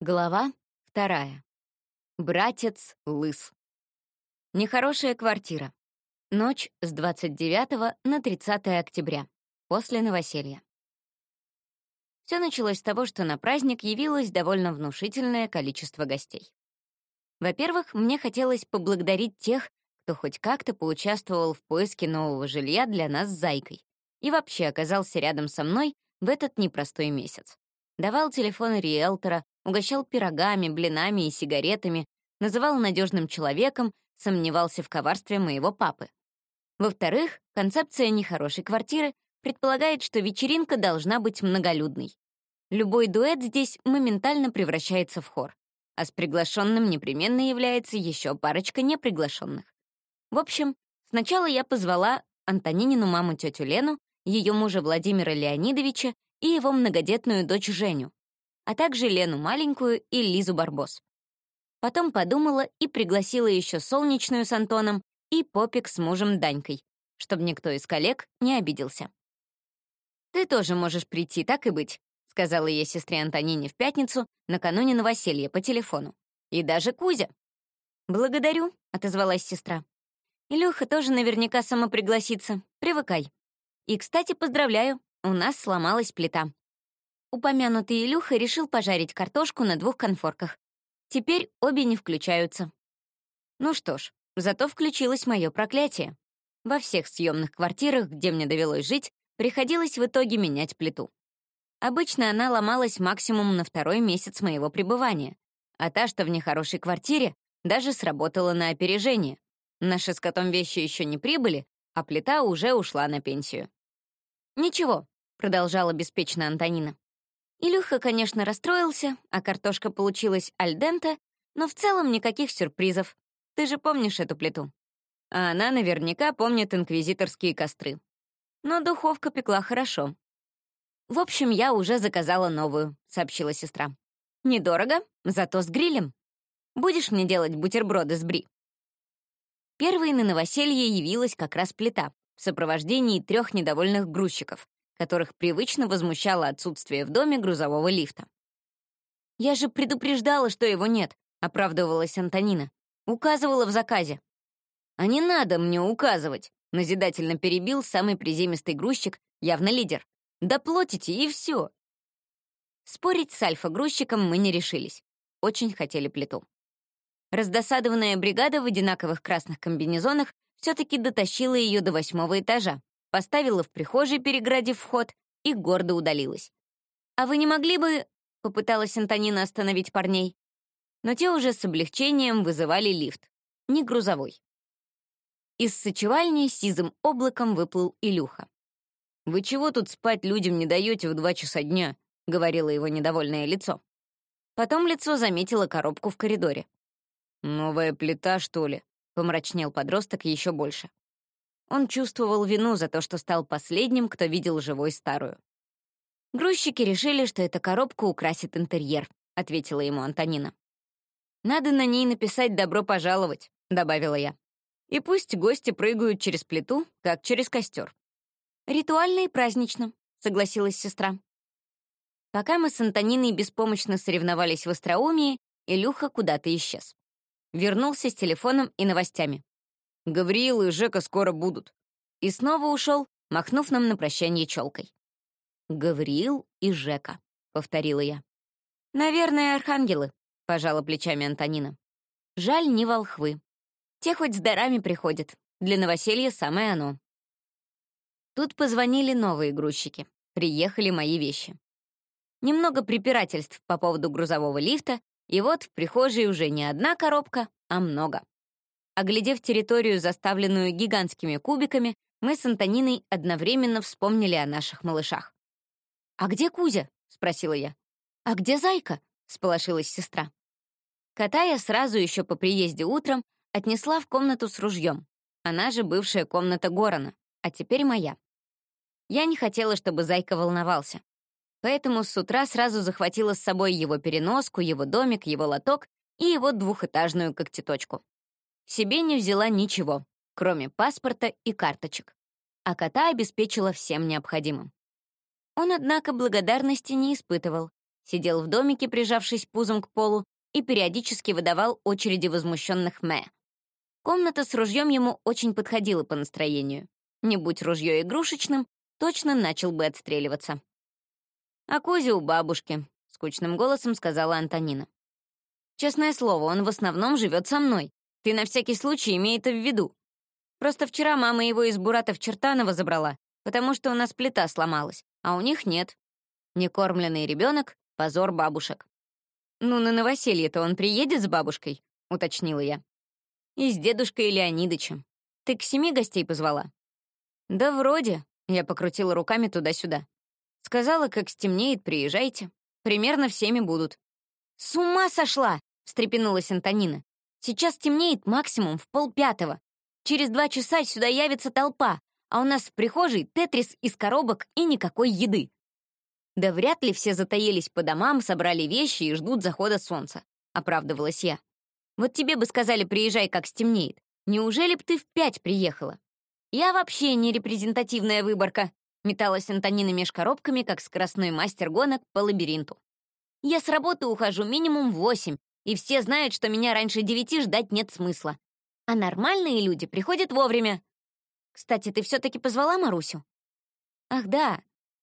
Глава вторая. Братец Лыс. Нехорошая квартира. Ночь с 29 на 30 октября. После новоселья. Все началось с того, что на праздник явилось довольно внушительное количество гостей. Во-первых, мне хотелось поблагодарить тех, кто хоть как-то поучаствовал в поиске нового жилья для нас с Зайкой и вообще оказался рядом со мной в этот непростой месяц. Давал телефон риэлтора, угощал пирогами, блинами и сигаретами, называл надежным человеком, сомневался в коварстве моего папы. Во-вторых, концепция нехорошей квартиры предполагает, что вечеринка должна быть многолюдной. Любой дуэт здесь моментально превращается в хор, а с приглашенным непременно является еще парочка неприглашенных. В общем, сначала я позвала Антонинину маму тетю Лену, ее мужа Владимира Леонидовича и его многодетную дочь Женю, а также Лену маленькую и Лизу Барбос. Потом подумала и пригласила еще Солнечную с Антоном и Попик с мужем Данькой, чтобы никто из коллег не обиделся. «Ты тоже можешь прийти, так и быть», — сказала я сестре Антонине в пятницу накануне новоселья по телефону. «И даже Кузя». «Благодарю», — отозвалась сестра. «Илюха тоже наверняка самопригласится. Привыкай. И, кстати, поздравляю, у нас сломалась плита. Упомянутый Илюха решил пожарить картошку на двух конфорках. Теперь обе не включаются. Ну что ж, зато включилось мое проклятие. Во всех съемных квартирах, где мне довелось жить, приходилось в итоге менять плиту. Обычно она ломалась максимум на второй месяц моего пребывания, а та, что в нехорошей квартире, даже сработала на опережение. Наши с котом вещи еще не прибыли, а плита уже ушла на пенсию. «Ничего», — продолжала беспечно Антонина. Илюха, конечно, расстроился, а картошка получилась альдента, но в целом никаких сюрпризов. Ты же помнишь эту плиту? А она наверняка помнит инквизиторские костры. Но духовка пекла хорошо. «В общем, я уже заказала новую», — сообщила сестра. «Недорого, зато с грилем. Будешь мне делать бутерброды с бри?» Первой на новоселье явилась как раз плита в сопровождении трех недовольных грузчиков, которых привычно возмущало отсутствие в доме грузового лифта. «Я же предупреждала, что его нет», — оправдывалась Антонина. «Указывала в заказе». «А не надо мне указывать», — назидательно перебил самый приземистый грузчик, явно лидер. «Доплатите, и все». Спорить с альфа-грузчиком мы не решились. Очень хотели плиту. Раздосадованная бригада в одинаковых красных комбинезонах все-таки дотащила ее до восьмого этажа, поставила в прихожей, переградив вход, и гордо удалилась. «А вы не могли бы...» — попыталась Антонина остановить парней. Но те уже с облегчением вызывали лифт, не грузовой. Из сочевальни сизым облаком выплыл Илюха. «Вы чего тут спать людям не даете в два часа дня?» — говорило его недовольное лицо. Потом лицо заметило коробку в коридоре. «Новая плита, что ли?» — помрачнел подросток еще больше. Он чувствовал вину за то, что стал последним, кто видел живой старую. «Грузчики решили, что эта коробка украсит интерьер», — ответила ему Антонина. «Надо на ней написать «добро пожаловать», — добавила я. «И пусть гости прыгают через плиту, как через костер». «Ритуально и празднично», — согласилась сестра. Пока мы с Антониной беспомощно соревновались в остроумии, Илюха куда-то исчез. Вернулся с телефоном и новостями. Гавриил и Жека скоро будут». И снова ушел, махнув нам на прощание челкой. «Гавриил и Жека», — повторила я. «Наверное, архангелы», — пожала плечами Антонина. «Жаль, не волхвы. Те хоть с дарами приходят. Для новоселья самое оно». Тут позвонили новые грузчики. Приехали мои вещи. Немного препирательств по поводу грузового лифта, и вот в прихожей уже не одна коробка, а много. Оглядев территорию, заставленную гигантскими кубиками, мы с Антониной одновременно вспомнили о наших малышах. «А где Кузя?» — спросила я. «А где Зайка?» — сполошилась сестра. Кота я сразу еще по приезде утром отнесла в комнату с ружьем. Она же бывшая комната Горана, а теперь моя. Я не хотела, чтобы Зайка волновался. Поэтому с утра сразу захватила с собой его переноску, его домик, его лоток и его двухэтажную когтеточку. Себе не взяла ничего, кроме паспорта и карточек, а кота обеспечила всем необходимым. Он, однако, благодарности не испытывал, сидел в домике, прижавшись пузом к полу, и периодически выдавал очереди возмущенных мэ. Комната с ружьем ему очень подходила по настроению. Не будь ружье игрушечным, точно начал бы отстреливаться. «А Кузя у бабушки», — скучным голосом сказала Антонина. «Честное слово, он в основном живет со мной. Ты на всякий случай имей это в виду. Просто вчера мама его из Буратов Чертанова забрала, потому что у нас плита сломалась, а у них нет. Некормленный ребенок — позор бабушек. «Ну, на новоселье-то он приедет с бабушкой?» — уточнила я. «И с дедушкой Леонидычем. Ты к семи гостей позвала?» «Да вроде», — я покрутила руками туда-сюда. Сказала, как стемнеет, приезжайте. Примерно всеми будут. «С ума сошла!» — встрепенулась Антонина. «Сейчас темнеет максимум в полпятого. Через два часа сюда явится толпа, а у нас в прихожей тетрис из коробок и никакой еды. Да вряд ли все затаились по домам, собрали вещи и ждут захода солнца, оправдывалась я. Вот тебе бы сказали, приезжай, как стемнеет. Неужели б ты в пять приехала? Я вообще не репрезентативная выборка, металась Антонина меж коробками, как скоростной мастер гонок по лабиринту. Я с работы ухожу минимум в восемь, и все знают, что меня раньше девяти ждать нет смысла. А нормальные люди приходят вовремя. Кстати, ты все-таки позвала Марусю? Ах да,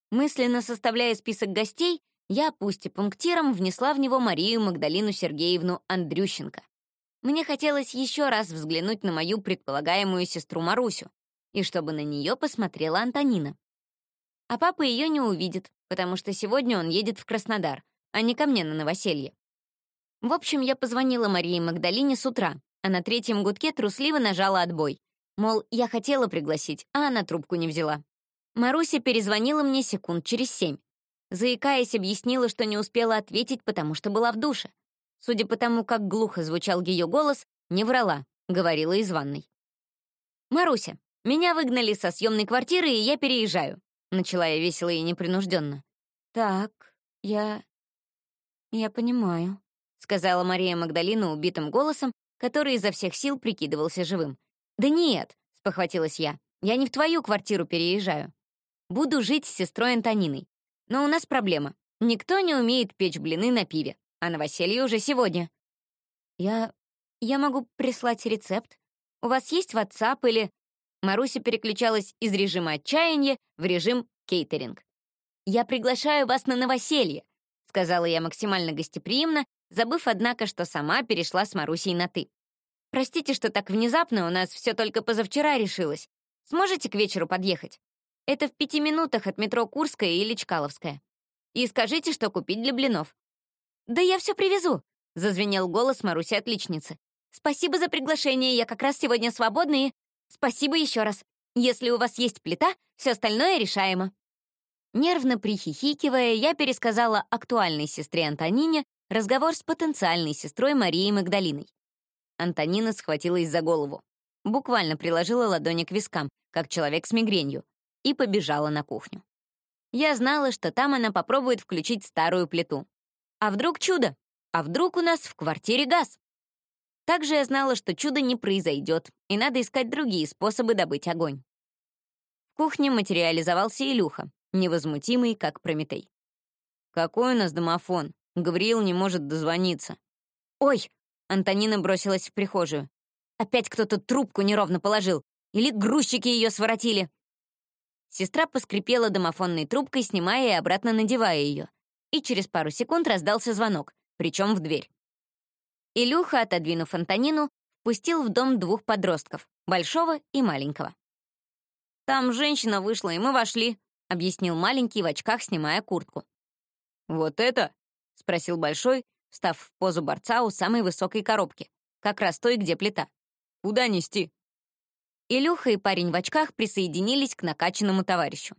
мысленно составляя список гостей, я, пусть и пунктиром, внесла в него Марию Магдалину Сергеевну Андрющенко. Мне хотелось еще раз взглянуть на мою предполагаемую сестру Марусю, и чтобы на нее посмотрела Антонина. А папа ее не увидит, потому что сегодня он едет в Краснодар, а не ко мне на новоселье. В общем, я позвонила Марии Магдалине с утра, а на третьем гудке трусливо нажала отбой. Мол, я хотела пригласить, а она трубку не взяла. Маруся перезвонила мне секунд через семь. Заикаясь, объяснила, что не успела ответить, потому что была в душе. Судя по тому, как глухо звучал ее голос, не врала, говорила из ванной. «Маруся, меня выгнали со съемной квартиры, и я переезжаю», начала я весело и непринужденно. «Так, я... я понимаю», сказала Мария Магдалина убитым голосом, который изо всех сил прикидывался живым. «Да нет», — спохватилась я, — «я не в твою квартиру переезжаю. Буду жить с сестрой Антониной. Но у нас проблема. Никто не умеет печь блины на пиве, а новоселье уже сегодня». «Я... я могу прислать рецепт. У вас есть WhatsApp или...» Маруся переключалась из режима отчаяния в режим кейтеринг. «Я приглашаю вас на новоселье», — сказала я максимально гостеприимно забыв, однако, что сама перешла с Марусей на «ты». «Простите, что так внезапно, у нас все только позавчера решилось. Сможете к вечеру подъехать? Это в пяти минутах от метро Курская или Чкаловская. И скажите, что купить для блинов». «Да я все привезу», — зазвенел голос Маруси-отличницы. «Спасибо за приглашение, я как раз сегодня свободна и... Спасибо еще раз. Если у вас есть плита, все остальное решаемо». Нервно прихихикивая, я пересказала актуальной сестре Антонине Разговор с потенциальной сестрой Марией Магдалиной. Антонина схватилась за голову. Буквально приложила ладони к вискам, как человек с мигренью, и побежала на кухню. Я знала, что там она попробует включить старую плиту. А вдруг чудо? А вдруг у нас в квартире газ? Также я знала, что чудо не произойдет, и надо искать другие способы добыть огонь. В кухне материализовался Илюха, невозмутимый, как Прометей. «Какой у нас домофон?» Гавриил не может дозвониться. «Ой!» — Антонина бросилась в прихожую. «Опять кто-то трубку неровно положил. Или грузчики ее своротили». Сестра поскрипела домофонной трубкой, снимая и обратно надевая ее. И через пару секунд раздался звонок, причем в дверь. Илюха, отодвинув Антонину, пустил в дом двух подростков, большого и маленького. «Там женщина вышла, и мы вошли», — объяснил маленький в очках, снимая куртку. «Вот это?» — спросил Большой, став в позу борца у самой высокой коробки, как раз той, где плита. «Куда нести?» Илюха и парень в очках присоединились к накачанному товарищу.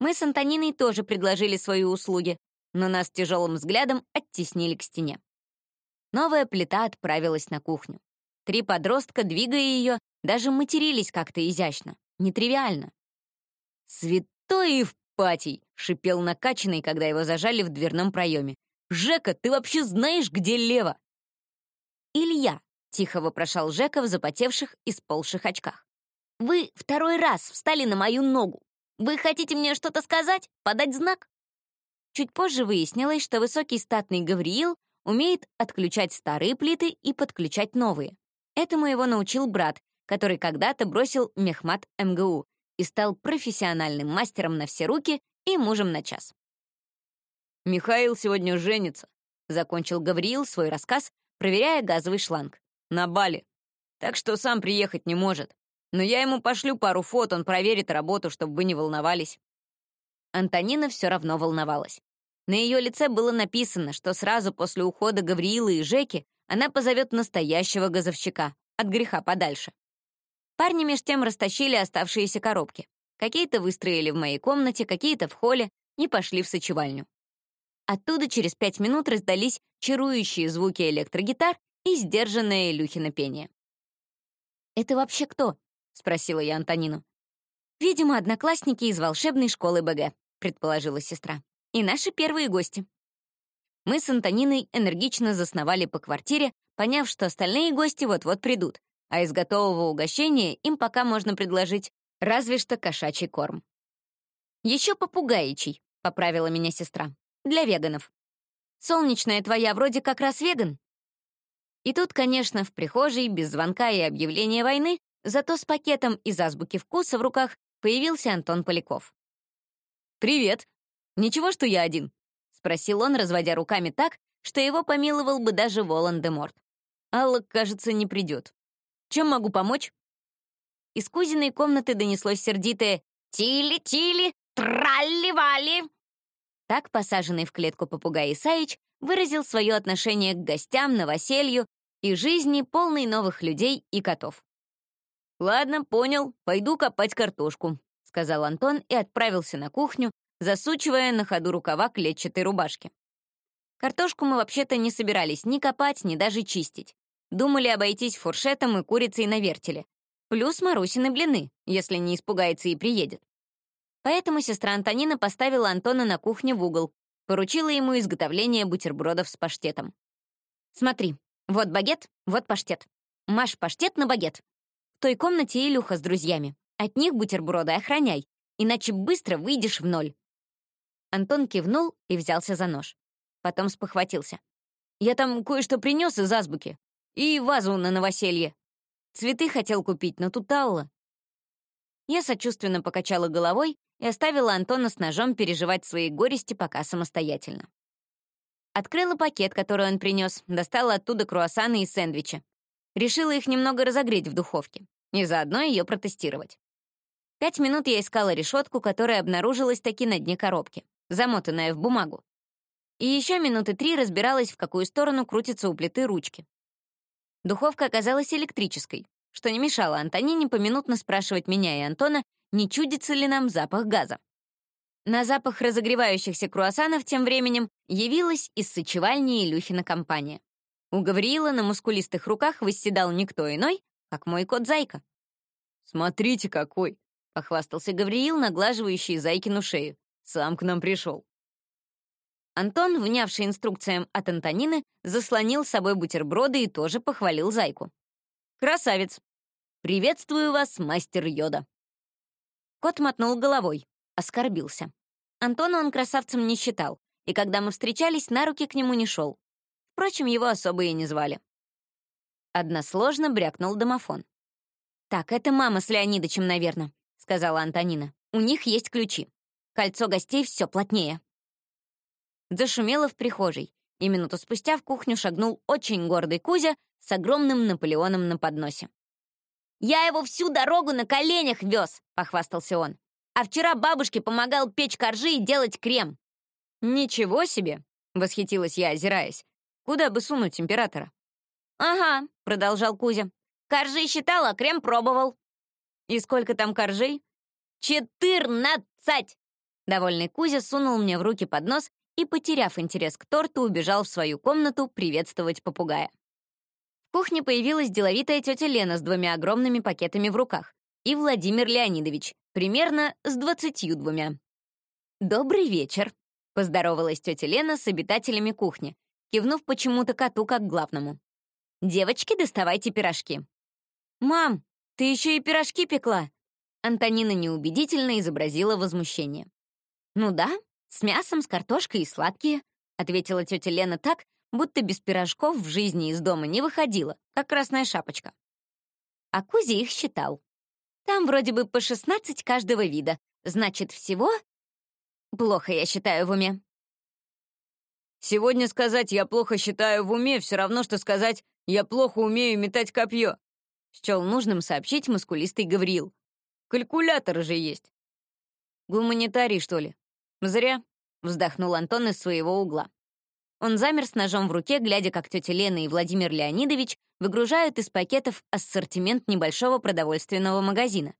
Мы с Антониной тоже предложили свои услуги, но нас тяжелым взглядом оттеснили к стене. Новая плита отправилась на кухню. Три подростка, двигая ее, даже матерились как-то изящно, нетривиально. «Святой Евпатий!» — шипел накачанный, когда его зажали в дверном проеме. «Жека, ты вообще знаешь, где лево?» «Илья», — тихо вопрошал Жека в запотевших и сползших очках. «Вы второй раз встали на мою ногу. Вы хотите мне что-то сказать? Подать знак?» Чуть позже выяснилось, что высокий статный Гавриил умеет отключать старые плиты и подключать новые. Этому его научил брат, который когда-то бросил мехмат МГУ и стал профессиональным мастером на все руки и мужем на час. «Михаил сегодня женится», — закончил Гавриил свой рассказ, проверяя газовый шланг. «На Бали. Так что сам приехать не может. Но я ему пошлю пару фото, он проверит работу, чтобы вы не волновались». Антонина все равно волновалась. На ее лице было написано, что сразу после ухода Гавриила и Жеки она позовет настоящего газовщика, от греха подальше. Парни меж тем растащили оставшиеся коробки. Какие-то выстроили в моей комнате, какие-то в холле и пошли в сочевальню. Оттуда через пять минут раздались чарующие звуки электрогитар и сдержанное Илюхино пение. «Это вообще кто?» — спросила я Антонину. «Видимо, одноклассники из волшебной школы БГ», предположила сестра. «И наши первые гости». Мы с Антониной энергично засновали по квартире, поняв, что остальные гости вот-вот придут, а из готового угощения им пока можно предложить разве что кошачий корм. «Еще попугаичий», — поправила меня сестра, — «для веганов». «Солнечная твоя вроде как раз веган». И тут, конечно, в прихожей, без звонка и объявления войны, зато с пакетом из азбуки вкуса в руках появился Антон Поляков. «Привет! Ничего, что я один?» — спросил он, разводя руками так, что его помиловал бы даже Волан-де-Морт. «Алла, кажется, не придет. Чем могу помочь?» Из кузиной комнаты донеслось сердитое «Тили-тили, тралли-вали!» Так посаженный в клетку попугай Исаич выразил свое отношение к гостям, новоселью и жизни, полной новых людей и котов. «Ладно, понял, пойду копать картошку», сказал Антон и отправился на кухню, засучивая на ходу рукава клетчатой рубашки. Картошку мы вообще-то не собирались ни копать, ни даже чистить. Думали обойтись фуршетом и курицей на вертеле. Плюс Марусины блины, если не испугается и приедет. Поэтому сестра Антонина поставила Антона на кухне в угол, поручила ему изготовление бутербродов с паштетом. «Смотри, вот багет, вот паштет. Маш паштет на багет. В той комнате Илюха с друзьями. От них бутерброды охраняй, иначе быстро выйдешь в ноль». Антон кивнул и взялся за нож. Потом спохватился. «Я там кое-что принес из азбуки. И вазу на новоселье. Цветы хотел купить, но тут Алла». Я сочувственно покачала головой и оставила Антона с ножом переживать свои горести пока самостоятельно. Открыла пакет, который он принес, достала оттуда круассаны и сэндвичи. Решила их немного разогреть в духовке и заодно ее протестировать. Пять минут я искала решетку, которая обнаружилась таки на дне коробки, замотанная в бумагу. И еще минуты три разбиралась, в какую сторону крутится у плиты ручки. Духовка оказалась электрической, что не мешало Антонине поминутно спрашивать меня и Антона, не чудится ли нам запах газа. На запах разогревающихся круассанов тем временем явилась из сочевальни Илюхина компания. У Гавриила на мускулистых руках восседал никто иной, как мой кот Зайка. «Смотрите, какой!» — похвастался Гавриил, наглаживающий Зайкину шею. «Сам к нам пришел». Антон, внявший инструкциям от Антонины, заслонил с собой бутерброды и тоже похвалил Зайку. «Красавец! Приветствую вас, мастер Йода!» Кот мотнул головой, оскорбился. Антона он красавцем не считал, и когда мы встречались, на руки к нему не шел. Впрочем, его особо и не звали. Односложно брякнул домофон. «Так, это мама с Леонидычем, наверное сказала Антонина. «У них есть ключи. Кольцо гостей все плотнее». Зашумело в прихожей, и минуту спустя в кухню шагнул очень гордый Кузя с огромным Наполеоном на подносе. «Я его всю дорогу на коленях вез», — похвастался он. «А вчера бабушке помогал печь коржи и делать крем». «Ничего себе!» — восхитилась я, озираясь. «Куда бы сунуть императора?» «Ага», — продолжал Кузя. «Коржи считал, а крем пробовал». «И сколько там коржей?» «Четырнадцать!» Довольный Кузя сунул мне в руки поднос и, потеряв интерес к торту, убежал в свою комнату приветствовать попугая. Кухне появилась деловитая тетя Лена с двумя огромными пакетами в руках и Владимир Леонидович, примерно с двадцатью двумя. «Добрый вечер», — поздоровалась тетя Лена с обитателями кухни, кивнув почему-то коту как главному. «Девочки, доставайте пирожки». «Мам, ты еще и пирожки пекла!» Антонина неубедительно изобразила возмущение. «Ну да», — «С мясом, с картошкой и сладкие», — ответила тетя Лена так, будто без пирожков в жизни из дома не выходила, как красная шапочка. А Кузя их считал. Там вроде бы по 16 каждого вида, значит, всего... Плохо я считаю в уме. Сегодня сказать «я плохо считаю в уме» все равно, что сказать «я плохо умею метать копье», — счел нужным сообщить мускулистый Гавриил. «Калькулятор же есть». «Гуманитарий, что ли?» «Зря», — вздохнул Антон из своего угла. Он замер с ножом в руке, глядя, как тетя Лена и Владимир Леонидович выгружают из пакетов ассортимент небольшого продовольственного магазина.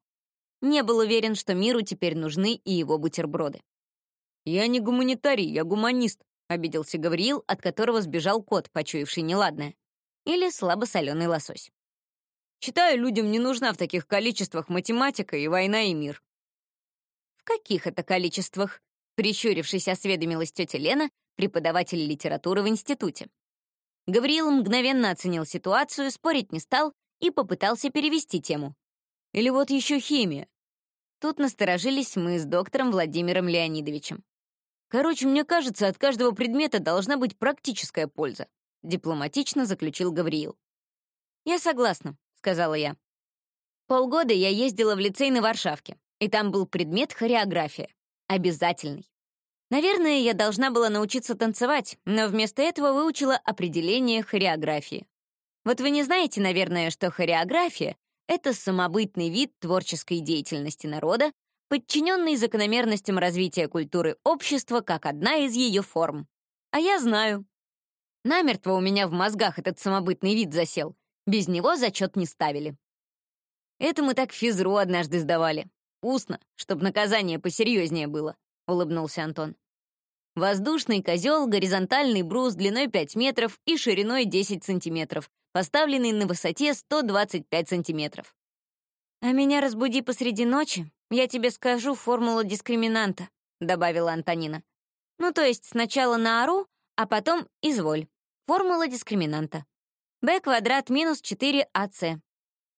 Не был уверен, что миру теперь нужны и его бутерброды. «Я не гуманитарий, я гуманист», — обиделся Гавриил, от которого сбежал кот, почуявший неладное. Или слабосоленый лосось. «Считаю, людям не нужна в таких количествах математика и война и мир». «В каких это количествах?» Прищурившись, осведомилась тетя Лена, преподаватель литературы в институте. Гавриил мгновенно оценил ситуацию, спорить не стал и попытался перевести тему. Или вот еще химия. Тут насторожились мы с доктором Владимиром Леонидовичем. Короче, мне кажется, от каждого предмета должна быть практическая польза, дипломатично заключил Гавриил. Я согласна, сказала я. Полгода я ездила в лицей на Варшавке, и там был предмет хореография. Обязательный. Наверное, я должна была научиться танцевать, но вместо этого выучила определение хореографии. Вот вы не знаете, наверное, что хореография — это самобытный вид творческой деятельности народа, подчиненный закономерностям развития культуры общества как одна из ее форм. А я знаю. Намертво у меня в мозгах этот самобытный вид засел. Без него зачет не ставили. Это мы так физру однажды сдавали. Устно, чтобы наказание посерьезнее было, — улыбнулся Антон. Воздушный козел, горизонтальный брус длиной 5 метров и шириной 10 сантиметров, поставленный на высоте 125 сантиметров. «А меня разбуди посреди ночи, я тебе скажу формулу дискриминанта», — добавила Антонина. «Ну, то есть сначала на ару, а потом изволь. Формула дискриминанта. b квадрат минус 4ac.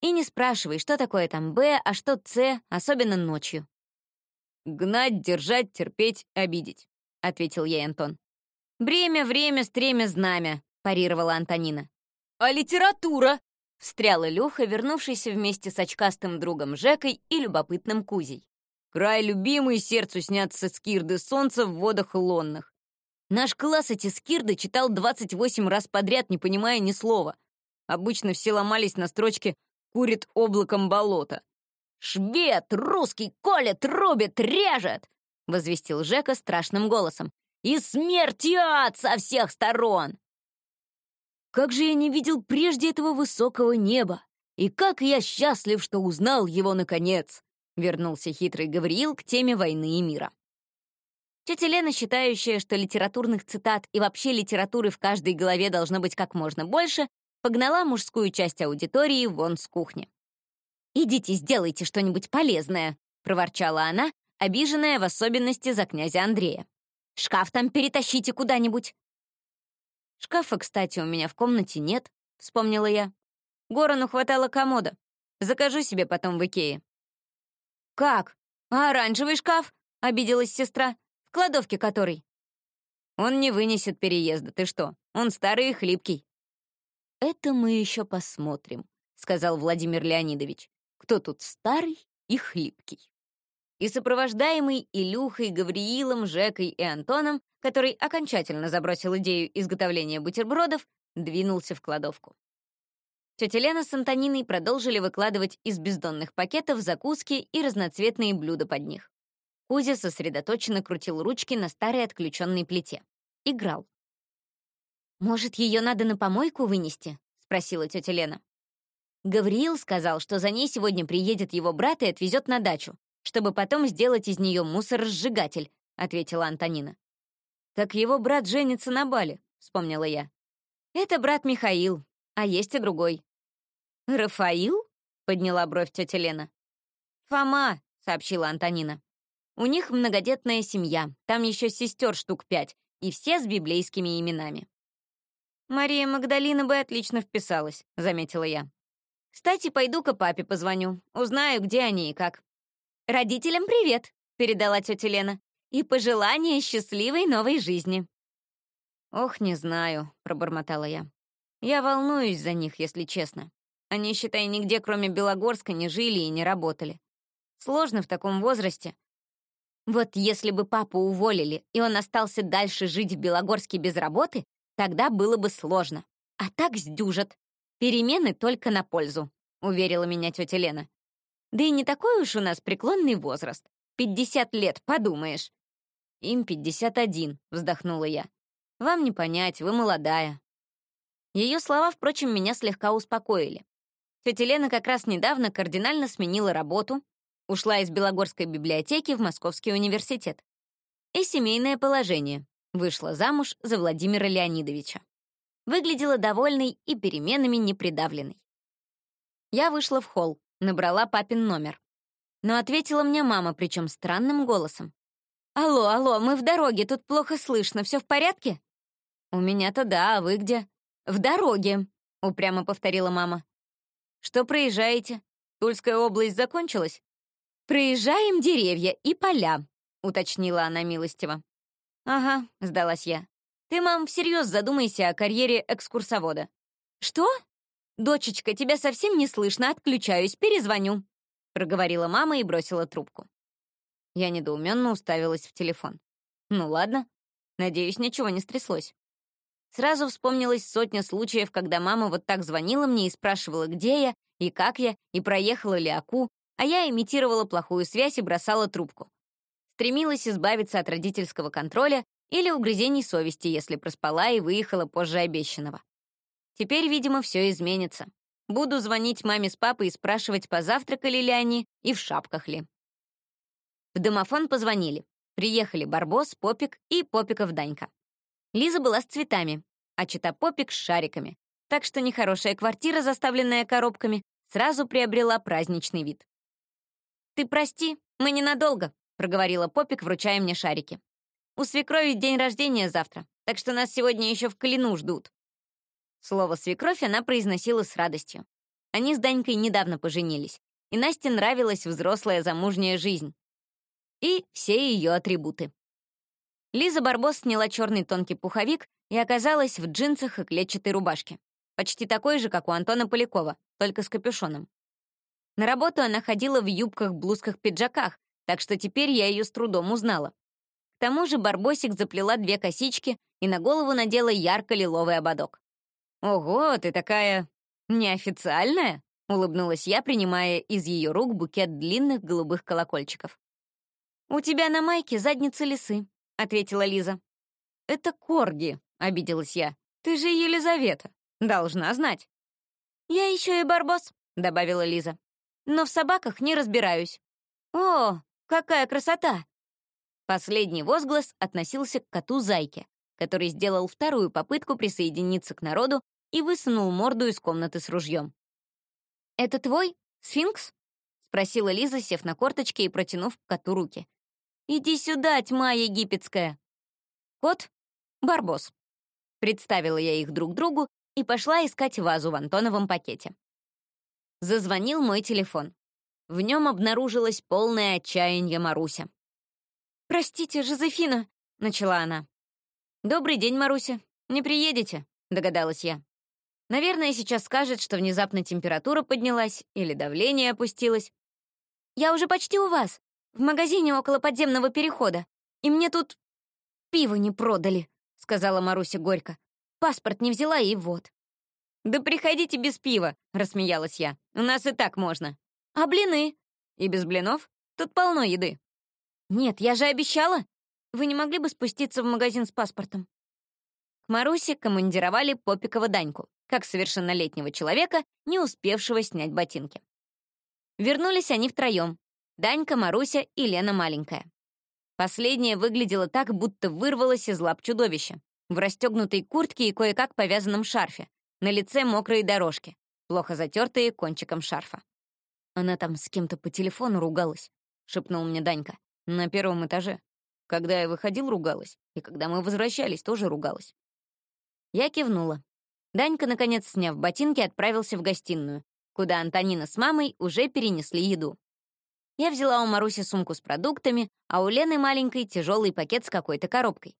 И не спрашивай, что такое там b, а что c, особенно ночью». «Гнать, держать, терпеть, обидеть» ответил ей Антон. «Бремя, время, стремя, знамя», — парировала Антонина. «А литература?» — встрял Илюха, вернувшийся вместе с очкастым другом Жекой и любопытным Кузей. «Край любимый, сердцу снятся скирды солнца в водах лонных. Наш класс эти скирды читал 28 раз подряд, не понимая ни слова. Обычно все ломались на строчке «курит облаком болота». «Швед, русский, колет, рубит, режет!» — возвестил Жека страшным голосом. «И смерти ад со всех сторон!» Как же я не видел прежде этого высокого неба! И как я счастлив, что узнал его наконец!» — вернулся хитрый Гавриил к теме войны и мира. Тетя Лена, считающая, что литературных цитат и вообще литературы в каждой голове должно быть как можно больше, погнала мужскую часть аудитории вон с кухни. «Идите, сделайте что-нибудь полезное», — проворчала она обиженная в особенности за князя Андрея. «Шкаф там перетащите куда-нибудь». «Шкафа, кстати, у меня в комнате нет», — вспомнила я. «Горону хватало комода. Закажу себе потом в Икее». «Как? А оранжевый шкаф?» — обиделась сестра. «В кладовке который?» «Он не вынесет переезда, ты что? Он старый и хлипкий». «Это мы еще посмотрим», — сказал Владимир Леонидович. «Кто тут старый и хлипкий?» И сопровождаемый Илюхой, Гавриилом, Жекой и Антоном, который окончательно забросил идею изготовления бутербродов, двинулся в кладовку. Тетя Лена с Антониной продолжили выкладывать из бездонных пакетов закуски и разноцветные блюда под них. Кузя сосредоточенно крутил ручки на старой отключенной плите. Играл. «Может, ее надо на помойку вынести?» — спросила тетя Лена. Гавриил сказал, что за ней сегодня приедет его брат и отвезет на дачу чтобы потом сделать из нее мусоросжигатель», — ответила Антонина. «Так его брат женится на бале», — вспомнила я. «Это брат Михаил, а есть и другой». «Рафаил?» — подняла бровь тетя Лена. «Фома», — сообщила Антонина. «У них многодетная семья, там еще сестер штук пять, и все с библейскими именами». «Мария Магдалина бы отлично вписалась», — заметила я. «Кстати, пойду-ка папе позвоню, узнаю, где они и как». «Родителям привет», — передала тетя Лена. и пожелание счастливой новой жизни». «Ох, не знаю», — пробормотала я. «Я волнуюсь за них, если честно. Они, считай, нигде, кроме Белогорска, не жили и не работали. Сложно в таком возрасте». «Вот если бы папу уволили, и он остался дальше жить в Белогорске без работы, тогда было бы сложно. А так сдюжат. Перемены только на пользу», — уверила меня тетя Лена. «Да и не такой уж у нас преклонный возраст. Пятьдесят лет, подумаешь». «Им пятьдесят один», — вздохнула я. «Вам не понять, вы молодая». Ее слова, впрочем, меня слегка успокоили. Тетя Лена как раз недавно кардинально сменила работу, ушла из Белогорской библиотеки в Московский университет. И семейное положение. Вышла замуж за Владимира Леонидовича выглядела довольной и переменами не придавленной. Я вышла в холл, набрала папин номер. Но ответила мне мама, причем странным голосом. «Алло, алло, мы в дороге, тут плохо слышно, все в порядке?» «У меня-то да, а вы где?» «В дороге», — упрямо повторила мама. «Что проезжаете? Тульская область закончилась?» «Проезжаем деревья и поля», — уточнила она милостиво. «Ага», — сдалась я. Ты, мам, всерьез задумайся о карьере экскурсовода. Что? Дочечка, тебя совсем не слышно, отключаюсь, перезвоню. Проговорила мама и бросила трубку. Я недоуменно уставилась в телефон. Ну ладно, надеюсь, ничего не стряслось. Сразу вспомнилась сотня случаев, когда мама вот так звонила мне и спрашивала, где я, и как я, и проехала ли Аку, а я имитировала плохую связь и бросала трубку. Стремилась избавиться от родительского контроля или угрызений совести, если проспала и выехала позже обещанного. Теперь, видимо, все изменится. Буду звонить маме с папой и спрашивать, позавтракали ли они и в шапках ли. В домофон позвонили. Приехали Барбос, Попик и Попиков Данька. Лиза была с цветами, а чита Попик с шариками, так что нехорошая квартира, заставленная коробками, сразу приобрела праздничный вид. «Ты прости, мы ненадолго», — проговорила Попик, вручая мне шарики. У свекрови день рождения завтра, так что нас сегодня еще в Клину ждут». Слово «свекровь» она произносила с радостью. Они с Данькой недавно поженились, и Насте нравилась взрослая замужняя жизнь. И все ее атрибуты. Лиза Барбос сняла черный тонкий пуховик и оказалась в джинсах и клетчатой рубашке. Почти такой же, как у Антона Полякова, только с капюшоном. На работу она ходила в юбках-блузках-пиджаках, так что теперь я ее с трудом узнала. К тому же Барбосик заплела две косички и на голову надела ярко-лиловый ободок. «Ого, ты такая неофициальная?» — улыбнулась я, принимая из ее рук букет длинных голубых колокольчиков. «У тебя на майке задница лисы», — ответила Лиза. «Это корги», — обиделась я. «Ты же Елизавета. Должна знать». «Я еще и барбос», — добавила Лиза. «Но в собаках не разбираюсь». «О, какая красота!» Последний возглас относился к коту Зайке, который сделал вторую попытку присоединиться к народу и высунул морду из комнаты с ружьем. «Это твой? Сфинкс?» — спросила Лиза, сев на корточки и протянув коту руки. «Иди сюда, тьма египетская!» «Кот? Барбос!» Представила я их друг другу и пошла искать вазу в Антоновом пакете. Зазвонил мой телефон. В нем обнаружилось полное отчаяние Маруся. «Простите, Жозефина», — начала она. «Добрый день, Маруся. Не приедете?» — догадалась я. Наверное, сейчас скажет, что внезапно температура поднялась или давление опустилось. «Я уже почти у вас, в магазине около подземного перехода, и мне тут пиво не продали», — сказала Маруся горько. «Паспорт не взяла, и вот». «Да приходите без пива», — рассмеялась я. «У нас и так можно». «А блины?» «И без блинов? Тут полно еды». «Нет, я же обещала! Вы не могли бы спуститься в магазин с паспортом?» К Марусе командировали Попикова Даньку, как совершеннолетнего человека, не успевшего снять ботинки. Вернулись они втроем. Данька, Маруся и Лена маленькая. Последняя выглядела так, будто вырвалась из лап чудовища. В расстегнутой куртке и кое-как повязанном шарфе. На лице мокрые дорожки, плохо затертые кончиком шарфа. «Она там с кем-то по телефону ругалась», — шепнул мне Данька. На первом этаже. Когда я выходил, ругалась. И когда мы возвращались, тоже ругалась. Я кивнула. Данька, наконец, сняв ботинки, отправился в гостиную, куда Антонина с мамой уже перенесли еду. Я взяла у Маруси сумку с продуктами, а у Лены маленький тяжелый пакет с какой-то коробкой.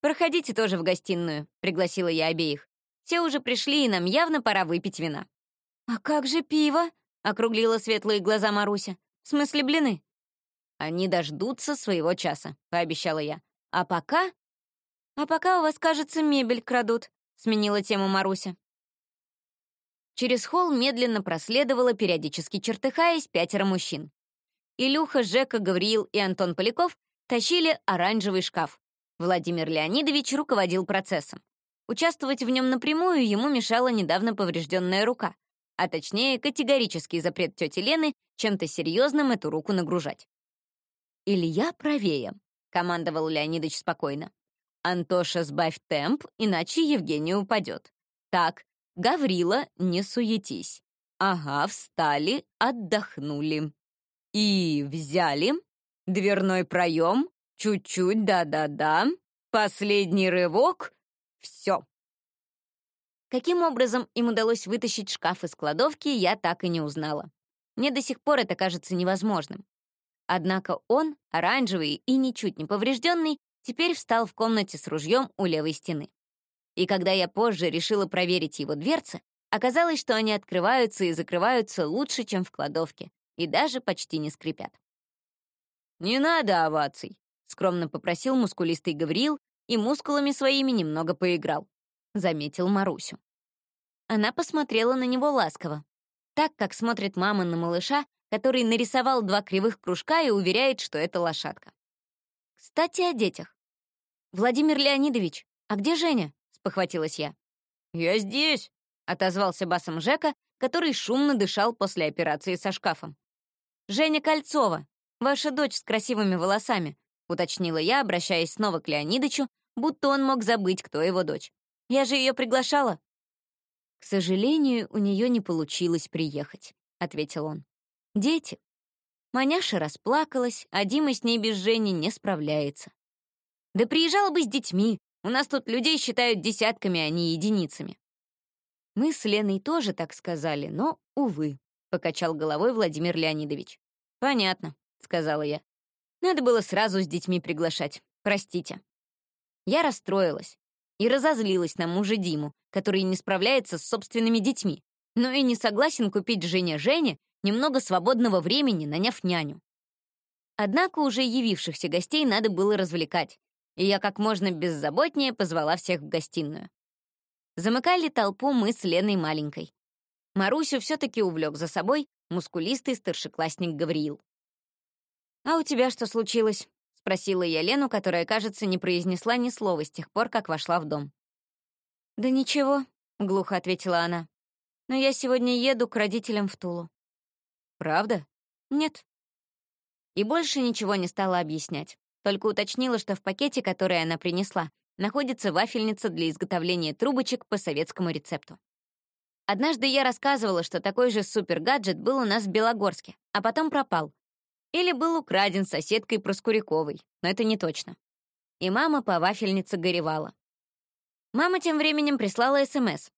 «Проходите тоже в гостиную», — пригласила я обеих. «Все уже пришли, и нам явно пора выпить вина». «А как же пиво?» — округлила светлые глаза Маруся. «В смысле блины?» «Они дождутся своего часа», — пообещала я. «А пока...» «А пока у вас, кажется, мебель крадут», — сменила тему Маруся. Через холл медленно проследовала, периодически чертыхаясь, пятеро мужчин. Илюха, Жека, Гавриил и Антон Поляков тащили оранжевый шкаф. Владимир Леонидович руководил процессом. Участвовать в нем напрямую ему мешала недавно поврежденная рука, а точнее категорический запрет тети Лены чем-то серьезным эту руку нагружать. «Илья правее», — командовал Леонидович спокойно. «Антоша, сбавь темп, иначе Евгений упадет. Так, Гаврила, не суетись. Ага, встали, отдохнули. И взяли. Дверной проем. Чуть-чуть, да-да-да. Последний рывок. Все. Каким образом им удалось вытащить шкаф из кладовки, я так и не узнала. Мне до сих пор это кажется невозможным. Однако он, оранжевый и ничуть не поврежденный, теперь встал в комнате с ружьем у левой стены. И когда я позже решила проверить его дверцы, оказалось, что они открываются и закрываются лучше, чем в кладовке, и даже почти не скрипят. «Не надо оваций», — скромно попросил мускулистый Гавриил и мускулами своими немного поиграл. Заметил Марусю. Она посмотрела на него ласково, так, как смотрит мама на малыша, который нарисовал два кривых кружка и уверяет, что это лошадка. Кстати, о детях. «Владимир Леонидович, а где Женя?» — спохватилась я. «Я здесь», — отозвался басом Жека, который шумно дышал после операции со шкафом. «Женя Кольцова, ваша дочь с красивыми волосами», — уточнила я, обращаясь снова к Леонидычу, будто он мог забыть, кто его дочь. «Я же ее приглашала». «К сожалению, у нее не получилось приехать», — ответил он. «Дети». Маняша расплакалась, а Дима с ней без Жени не справляется. «Да приезжала бы с детьми. У нас тут людей считают десятками, а не единицами». Мы с Леной тоже так сказали, но, увы, — покачал головой Владимир Леонидович. «Понятно», — сказала я. «Надо было сразу с детьми приглашать. Простите». Я расстроилась и разозлилась на мужа Диму, который не справляется с собственными детьми, но и не согласен купить жене Жене немного свободного времени, наняв няню. Однако уже явившихся гостей надо было развлекать, и я как можно беззаботнее позвала всех в гостиную. Замыкали толпу мы с Леной маленькой. Марусю все-таки увлек за собой мускулистый старшеклассник Гавриил. «А у тебя что случилось?» — спросила я Лену, которая, кажется, не произнесла ни слова с тех пор, как вошла в дом. «Да ничего», — глухо ответила она. «Но я сегодня еду к родителям в Тулу». «Правда?» «Нет». И больше ничего не стала объяснять, только уточнила, что в пакете, который она принесла, находится вафельница для изготовления трубочек по советскому рецепту. Однажды я рассказывала, что такой же супер-гаджет был у нас в Белогорске, а потом пропал. Или был украден соседкой Проскуряковой, но это не точно. И мама по вафельнице горевала. Мама тем временем прислала СМС.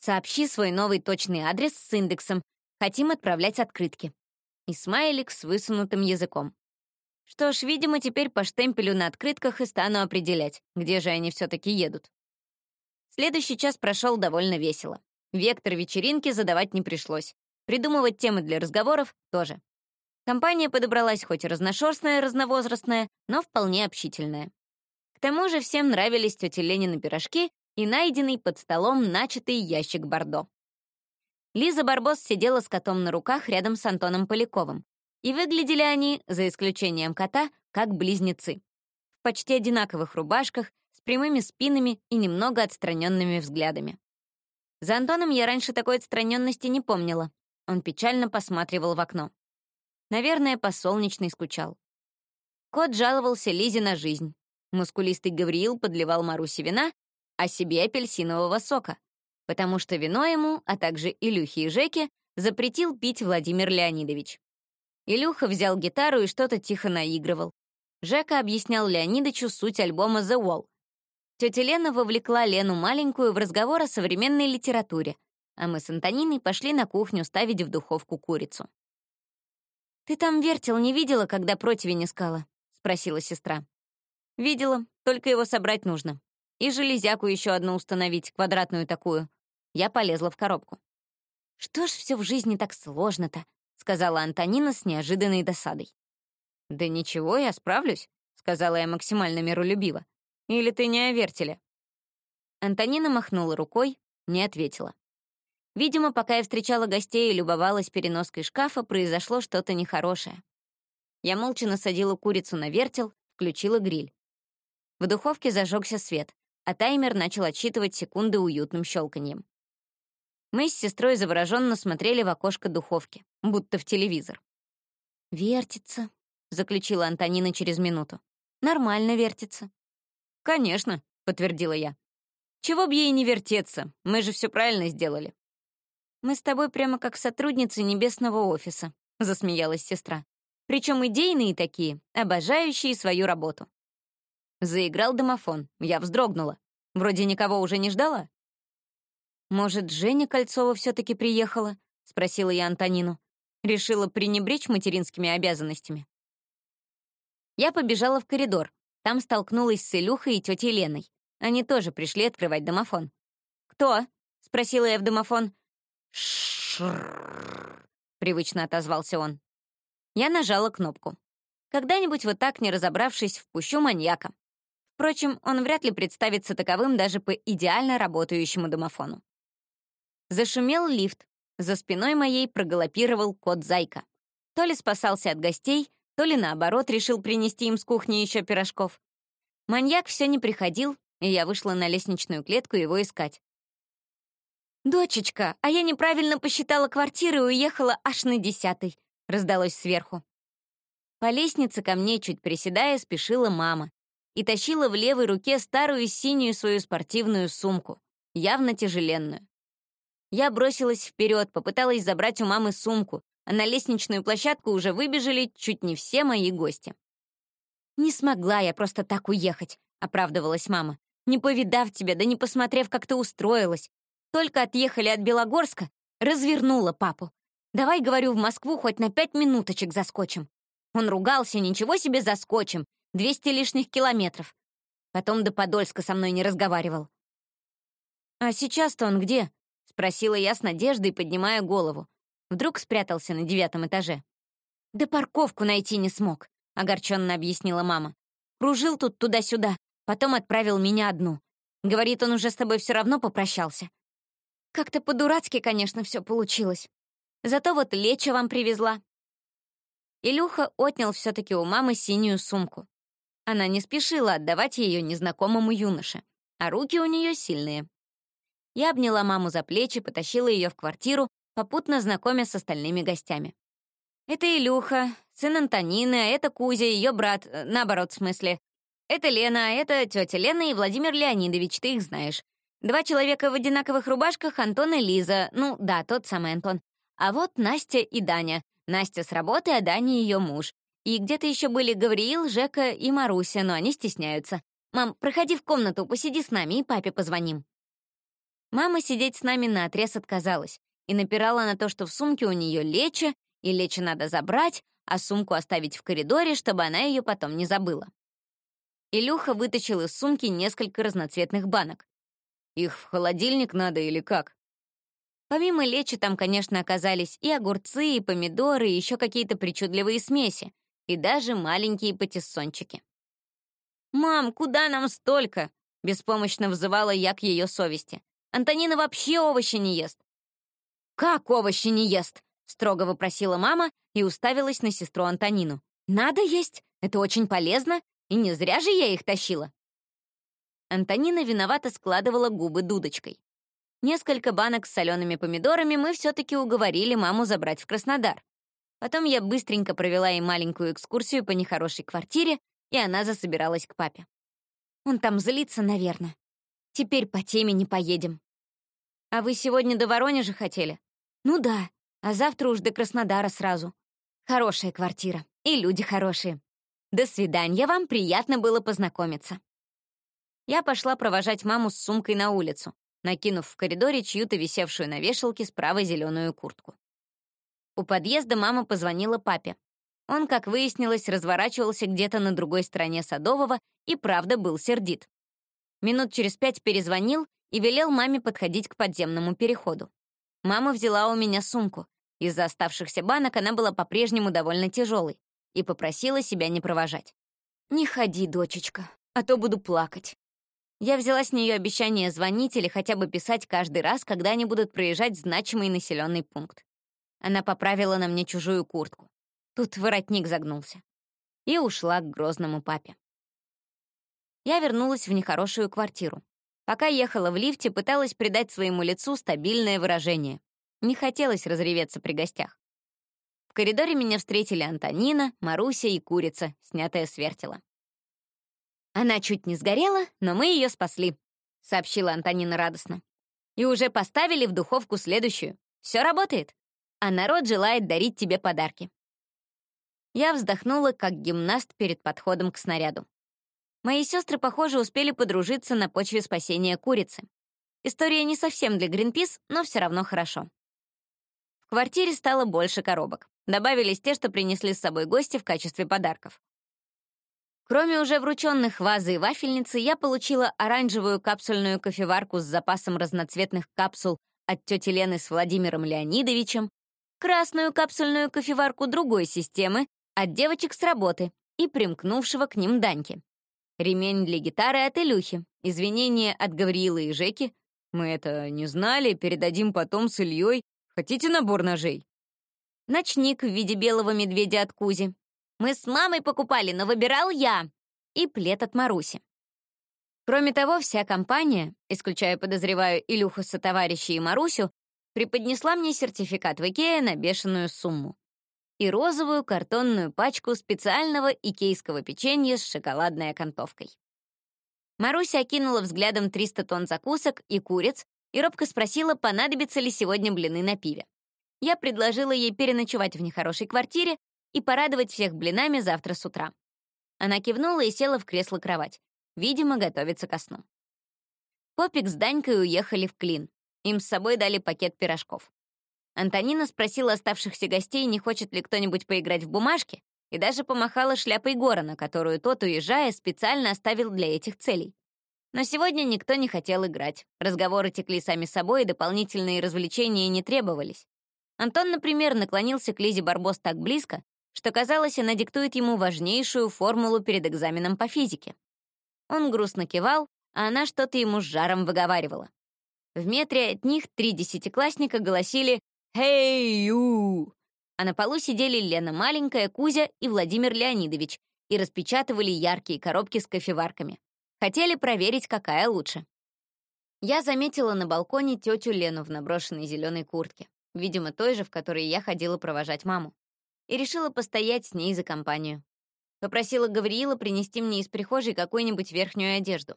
«Сообщи свой новый точный адрес с индексом. Хотим отправлять открытки». И смайлик с высунутым языком. Что ж, видимо, теперь по штемпелю на открытках и стану определять, где же они все-таки едут. Следующий час прошел довольно весело. Вектор вечеринки задавать не пришлось. Придумывать темы для разговоров тоже. Компания подобралась хоть и разношерстная, разновозрастная, но вполне общительная. К тому же всем нравились тети Ленины пирожки и найденный под столом начатый ящик Бордо. Лиза Барбос сидела с котом на руках рядом с Антоном Поляковым, и выглядели они, за исключением кота, как близнецы. В почти одинаковых рубашках, с прямыми спинами и немного отстраненными взглядами. За Антоном я раньше такой отстраненности не помнила. Он печально посматривал в окно. Наверное, по солнечной скучал. Кот жаловался Лизе на жизнь. Мускулистый Гавриил подливал Марусе вина, а себе апельсинового сока, потому что вино ему, а также Илюхе и Жеке, запретил пить Владимир Леонидович. Илюха взял гитару и что-то тихо наигрывал. Жека объяснял Леонидычу суть альбома «The Wall». Тетя Лена вовлекла Лену маленькую в разговор о современной литературе, а мы с Антониной пошли на кухню ставить в духовку курицу. «Ты там вертел не видела, когда противень искала?» — спросила сестра. «Видела, только его собрать нужно. И железяку еще одну установить, квадратную такую». Я полезла в коробку. «Что ж все в жизни так сложно-то?» — сказала Антонина с неожиданной досадой. «Да ничего, я справлюсь», — сказала я максимально миролюбиво. «Или ты не о вертеле?» Антонина махнула рукой, не ответила. Видимо, пока я встречала гостей и любовалась переноской шкафа, произошло что-то нехорошее. Я молча насадила курицу на вертел, включила гриль. В духовке зажегся свет, а таймер начал отсчитывать секунды уютным щелканьем. Мы с сестрой завороженно смотрели в окошко духовки, будто в телевизор. «Вертится», — заключила Антонина через минуту. «Нормально вертится». «Конечно», — подтвердила я. «Чего б ей не вертеться? Мы же все правильно сделали». «Мы с тобой прямо как сотрудницы небесного офиса», — засмеялась сестра. «Причем идейные такие, обожающие свою работу». Заиграл домофон. Я вздрогнула. Вроде никого уже не ждала. «Может, Женя Кольцова все-таки приехала?» — спросила я Антонину. Решила пренебречь материнскими обязанностями. Я побежала в коридор. Там столкнулась с Илюхой и тетей Леной. Они тоже пришли открывать домофон. «Кто?» — спросила я в домофон. Привычно отозвался он. Я нажала кнопку. Когда-нибудь вот так, не разобравшись, впущу маньяка. Впрочем, он вряд ли представится таковым даже по идеально работающему домофону. Зашумел лифт. За спиной моей проголопировал кот-зайка. То ли спасался от гостей, то ли наоборот решил принести им с кухни еще пирожков. Маньяк все не приходил, и я вышла на лестничную клетку его искать. «Дочечка, а я неправильно посчитала квартиры и уехала аж на десятый», — раздалось сверху. По лестнице ко мне, чуть приседая, спешила мама и тащила в левой руке старую синюю свою спортивную сумку, явно тяжеленную. Я бросилась вперед, попыталась забрать у мамы сумку, а на лестничную площадку уже выбежали чуть не все мои гости. «Не смогла я просто так уехать», — оправдывалась мама. «Не повидав тебя, да не посмотрев, как ты устроилась. Только отъехали от Белогорска, развернула папу. Давай, говорю, в Москву хоть на пять минуточек заскочим». Он ругался, ничего себе заскочим, 200 лишних километров. Потом до Подольска со мной не разговаривал. «А сейчас-то он где?» Спросила я с надеждой, поднимая голову. Вдруг спрятался на девятом этаже. «Да парковку найти не смог», — огорченно объяснила мама. «Кружил тут туда-сюда, потом отправил меня одну. Говорит, он уже с тобой все равно попрощался. Как-то по-дурацки, конечно, все получилось. Зато вот леча вам привезла». Илюха отнял все-таки у мамы синюю сумку. Она не спешила отдавать ее незнакомому юноше, а руки у нее сильные. Я обняла маму за плечи, потащила ее в квартиру, попутно знакомя с остальными гостями. Это Илюха, сын Антонины, а это Кузя, ее брат, э, наоборот, в смысле. Это Лена, а это тетя Лена и Владимир Леонидович, ты их знаешь. Два человека в одинаковых рубашках, Антон и Лиза. Ну, да, тот самый Антон. А вот Настя и Даня. Настя с работы, а Даня ее муж. И где-то еще были Гавриил, Жека и Маруся, но они стесняются. «Мам, проходи в комнату, посиди с нами и папе позвоним». Мама сидеть с нами наотрез отказалась и напирала на то, что в сумке у нее леча, и леча надо забрать, а сумку оставить в коридоре, чтобы она ее потом не забыла. Илюха вытащил из сумки несколько разноцветных банок. «Их в холодильник надо или как?» Помимо лечи там, конечно, оказались и огурцы, и помидоры, и еще какие-то причудливые смеси, и даже маленькие патиссончики. «Мам, куда нам столько?» — беспомощно взывала я к ее совести. Антонина вообще овощи не ест». «Как овощи не ест?» — строго вопросила мама и уставилась на сестру Антонину. «Надо есть, это очень полезно, и не зря же я их тащила». Антонина виновато складывала губы дудочкой. Несколько банок с солеными помидорами мы все-таки уговорили маму забрать в Краснодар. Потом я быстренько провела ей маленькую экскурсию по нехорошей квартире, и она засобиралась к папе. Он там злится, наверное. Теперь по теме не поедем. «А вы сегодня до Воронежа хотели?» «Ну да, а завтра уж до Краснодара сразу. Хорошая квартира, и люди хорошие. До свидания, вам приятно было познакомиться». Я пошла провожать маму с сумкой на улицу, накинув в коридоре чью-то висевшую на вешалке справа зеленую куртку. У подъезда мама позвонила папе. Он, как выяснилось, разворачивался где-то на другой стороне Садового и правда был сердит. Минут через пять перезвонил и велел маме подходить к подземному переходу. Мама взяла у меня сумку. Из-за оставшихся банок она была по-прежнему довольно тяжелой и попросила себя не провожать. «Не ходи, дочечка, а то буду плакать». Я взяла с нее обещание звонить или хотя бы писать каждый раз, когда они будут проезжать значимый населенный пункт. Она поправила на мне чужую куртку. Тут воротник загнулся. И ушла к грозному папе. Я вернулась в нехорошую квартиру. Пока ехала в лифте, пыталась придать своему лицу стабильное выражение. Не хотелось разреветься при гостях. В коридоре меня встретили Антонина, Маруся и курица, снятая с вертела. «Она чуть не сгорела, но мы ее спасли», — сообщила Антонина радостно. «И уже поставили в духовку следующую. Все работает, а народ желает дарить тебе подарки. Я вздохнула, как гимнаст перед подходом к снаряду. Мои сестры, похоже, успели подружиться на почве спасения курицы. История не совсем для Гринпис, но все равно хорошо. В квартире стало больше коробок. Добавились те, что принесли с собой гости в качестве подарков. Кроме уже врученных вазы и вафельницы, я получила оранжевую капсульную кофеварку с запасом разноцветных капсул от тети Лены с Владимиром Леонидовичем, красную капсульную кофеварку другой системы от девочек с работы и примкнувшего к ним Даньки. Ремень для гитары от Илюхи, извинения от Гавриилы и Жеки. Мы это не знали, передадим потом с Ильей. Хотите набор ножей? Ночник в виде белого медведя от Кузи. Мы с мамой покупали, но выбирал я. И плед от Маруси. Кроме того, вся компания, исключая, подозреваю, Илюху со товарищи и Марусю, преподнесла мне сертификат в Икеа на бешеную сумму и розовую картонную пачку специального икейского печенья с шоколадной окантовкой. Маруся окинула взглядом 300 тонн закусок и куриц и робко спросила, понадобятся ли сегодня блины на пиве. Я предложила ей переночевать в нехорошей квартире и порадовать всех блинами завтра с утра. Она кивнула и села в кресло-кровать. Видимо, готовится ко сну. Попик с Данькой уехали в Клин. Им с собой дали пакет пирожков. Антонина спросила оставшихся гостей, не хочет ли кто-нибудь поиграть в бумажки, и даже помахала шляпой Горана, которую тот, уезжая, специально оставил для этих целей. Но сегодня никто не хотел играть. Разговоры текли сами собой, и дополнительные развлечения не требовались. Антон, например, наклонился к Лизе Барбос так близко, что, казалось, она диктует ему важнейшую формулу перед экзаменом по физике. Он грустно кивал, а она что-то ему с жаром выговаривала. В метре от них три десятиклассника голосили «Хей-ю!» А на полу сидели Лена Маленькая, Кузя и Владимир Леонидович и распечатывали яркие коробки с кофеварками. Хотели проверить, какая лучше. Я заметила на балконе тетю Лену в наброшенной зеленой куртке, видимо, той же, в которой я ходила провожать маму, и решила постоять с ней за компанию. Попросила Гавриила принести мне из прихожей какую-нибудь верхнюю одежду.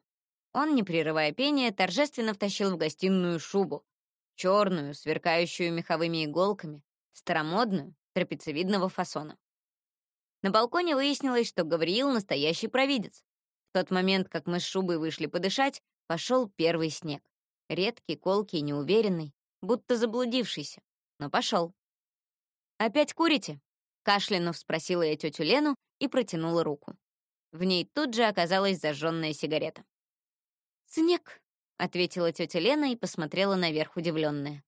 Он, не прерывая пения, торжественно втащил в гостиную шубу, черную, сверкающую меховыми иголками, старомодную, трапециевидного фасона. На балконе выяснилось, что Гавриил — настоящий провидец. В тот момент, как мы с шубой вышли подышать, пошел первый снег. Редкий, колкий, неуверенный, будто заблудившийся, но пошел. «Опять курите?» — кашлянув спросила я тетю Лену и протянула руку. В ней тут же оказалась зажженная сигарета. «Снег», — ответила тетя Лена и посмотрела наверх удивленная.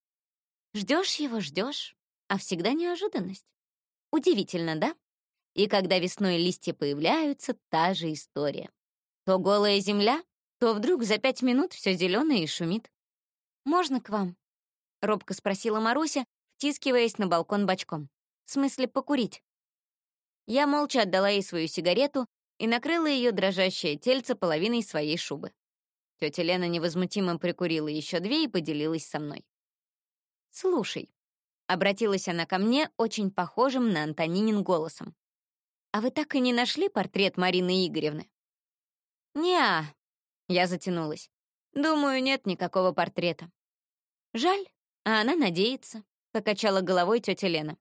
Ждешь его, ждешь, а всегда неожиданность. Удивительно, да? И когда весной листья появляются, та же история. То голая земля, то вдруг за пять минут все зеленое и шумит. «Можно к вам?» — робко спросила Маруся, втискиваясь на балкон бочком. «В смысле, покурить?» Я молча отдала ей свою сигарету и накрыла ее дрожащее тельце половиной своей шубы. Тетя Лена невозмутимо прикурила еще две и поделилась со мной. «Слушай», — обратилась она ко мне очень похожим на Антонинин голосом. «А вы так и не нашли портрет Марины Игоревны?» «Не-а», я затянулась. «Думаю, нет никакого портрета». «Жаль, а она надеется», — покачала головой тетя Лена.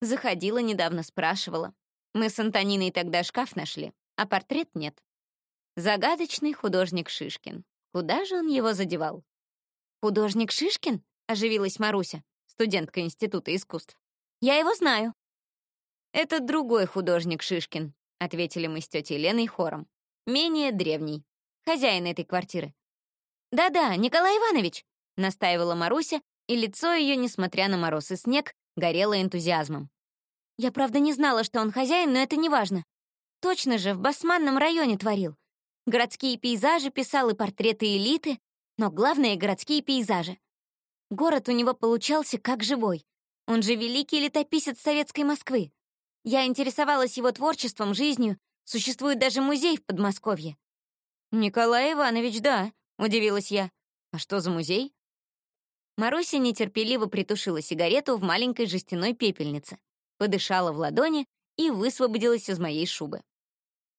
Заходила недавно, спрашивала. Мы с Антониной тогда шкаф нашли, а портрет нет. Загадочный художник Шишкин. Куда же он его задевал? «Художник Шишкин?» — оживилась Маруся, студентка Института искусств. «Я его знаю». «Это другой художник Шишкин», — ответили мы с тетей Леной хором. «Менее древний. Хозяин этой квартиры». «Да-да, Николай Иванович», — настаивала Маруся, и лицо ее, несмотря на мороз и снег, горело энтузиазмом. «Я, правда, не знала, что он хозяин, но это не важно. Точно же, в Басманном районе творил. Городские пейзажи писал и портреты элиты, но главное — городские пейзажи. Город у него получался как живой. Он же великий летописец советской Москвы. Я интересовалась его творчеством, жизнью. Существует даже музей в Подмосковье. «Николай Иванович, да», — удивилась я. «А что за музей?» Маруся нетерпеливо притушила сигарету в маленькой жестяной пепельнице, подышала в ладони и высвободилась из моей шубы.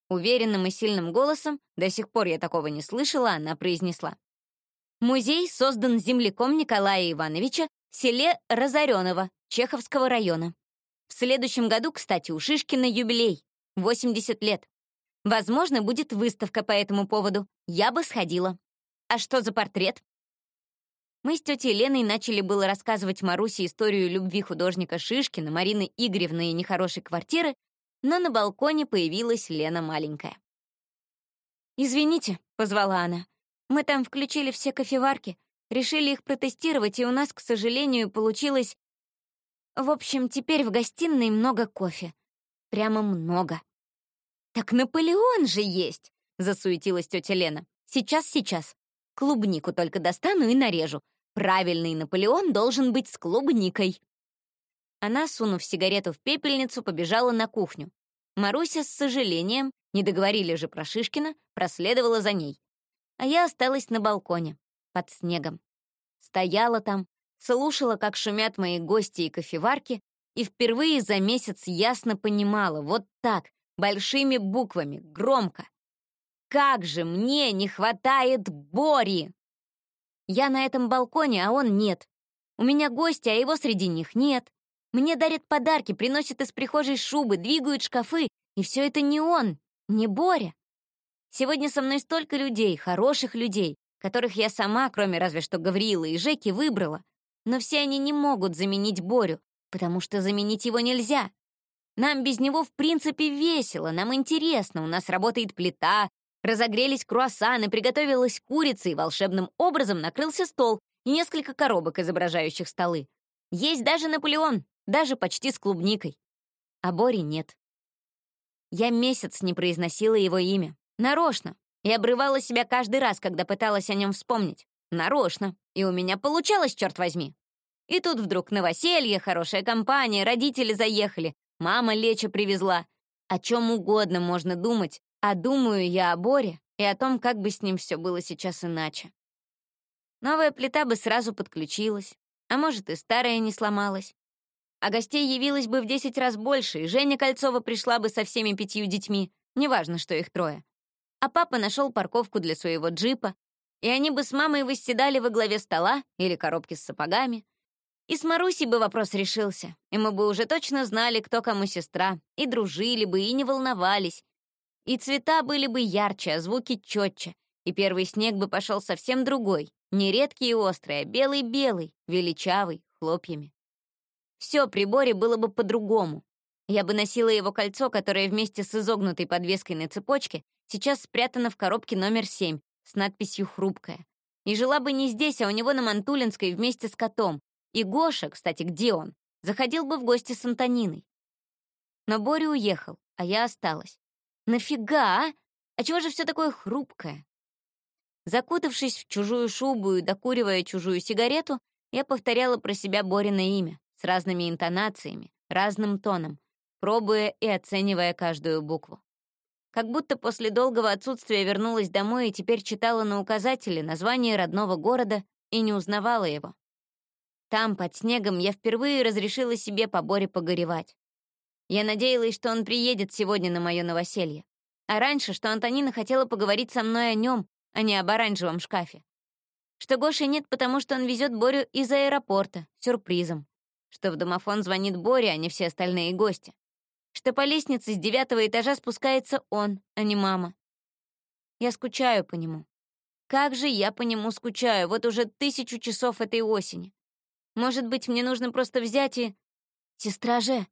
Уверенным и сильным голосом, до сих пор я такого не слышала, она произнесла. Музей создан земляком Николая Ивановича в селе Разореново Чеховского района. В следующем году, кстати, у Шишкина юбилей — 80 лет. Возможно, будет выставка по этому поводу. Я бы сходила. А что за портрет? Мы с тетей Леной начали было рассказывать Марусе историю любви художника Шишкина, Марины Игоревны и нехорошей квартиры, но на балконе появилась Лена маленькая. «Извините», — позвала она, — «мы там включили все кофеварки, решили их протестировать, и у нас, к сожалению, получилось... В общем, теперь в гостиной много кофе. Прямо много». «Так Наполеон же есть!» — засуетилась тетя Лена. «Сейчас, сейчас. Клубнику только достану и нарежу. Правильный Наполеон должен быть с клубникой». Она, сунув сигарету в пепельницу, побежала на кухню. Маруся с сожалением, не договорили же про Шишкина, проследовала за ней. А я осталась на балконе, под снегом. Стояла там, слушала, как шумят мои гости и кофеварки, и впервые за месяц ясно понимала, вот так, большими буквами, громко. Как же мне не хватает Бори! Я на этом балконе, а он нет. У меня гости, а его среди них нет. Мне дарят подарки, приносят из прихожей шубы, двигают шкафы, и все это не он, не Боря. Сегодня со мной столько людей, хороших людей, которых я сама, кроме разве что Гавриила и Жеки, выбрала. Но все они не могут заменить Борю, потому что заменить его нельзя. Нам без него в принципе весело, нам интересно, у нас работает плита, разогрелись круассаны, приготовилась курица и волшебным образом накрылся стол и несколько коробок, изображающих столы. Есть даже Наполеон, даже почти с клубникой. А Бори нет. Я месяц не произносила его имя. Нарочно. И обрывала себя каждый раз, когда пыталась о нем вспомнить. Нарочно. И у меня получалось, черт возьми. И тут вдруг новоселье, хорошая компания, родители заехали, мама леча привезла. О чем угодно можно думать, а думаю я о Боре и о том, как бы с ним все было сейчас иначе. Новая плита бы сразу подключилась, а может и старая не сломалась. А гостей явилось бы в десять раз больше, и Женя Кольцова пришла бы со всеми пятью детьми, неважно, что их трое. А папа нашел парковку для своего джипа, и они бы с мамой восседали во главе стола или коробки с сапогами. И с Марусей бы вопрос решился, и мы бы уже точно знали, кто кому сестра, и дружили бы, и не волновались. И цвета были бы ярче, а звуки четче, и первый снег бы пошел совсем другой, не редкий и острый, а белый-белый, величавый, хлопьями. Все при Боре было бы по-другому. Я бы носила его кольцо, которое вместе с изогнутой подвеской на цепочке сейчас спрятано в коробке номер 7 с надписью «Хрупкая». И жила бы не здесь, а у него на Мантулинской вместе с котом. И Гоша, кстати, где он? Заходил бы в гости с Антониной. Но Боря уехал, а я осталась. Нафига, а? А чего же все такое хрупкое? Закутавшись в чужую шубу и докуривая чужую сигарету, я повторяла про себя Борина имя с разными интонациями, разным тоном, пробуя и оценивая каждую букву. Как будто после долгого отсутствия вернулась домой и теперь читала на указателе название родного города и не узнавала его. Там, под снегом, я впервые разрешила себе по Боре погоревать. Я надеялась, что он приедет сегодня на мое новоселье. А раньше, что Антонина хотела поговорить со мной о нем, а не об оранжевом шкафе. Что Гоши нет, потому что он везет Борю из аэропорта, сюрпризом что в домофон звонит Боря, а не все остальные гости, что по лестнице с девятого этажа спускается он, а не мама. Я скучаю по нему. Как же я по нему скучаю, вот уже тысячу часов этой осени. Может быть, мне нужно просто взять и... Сестра же,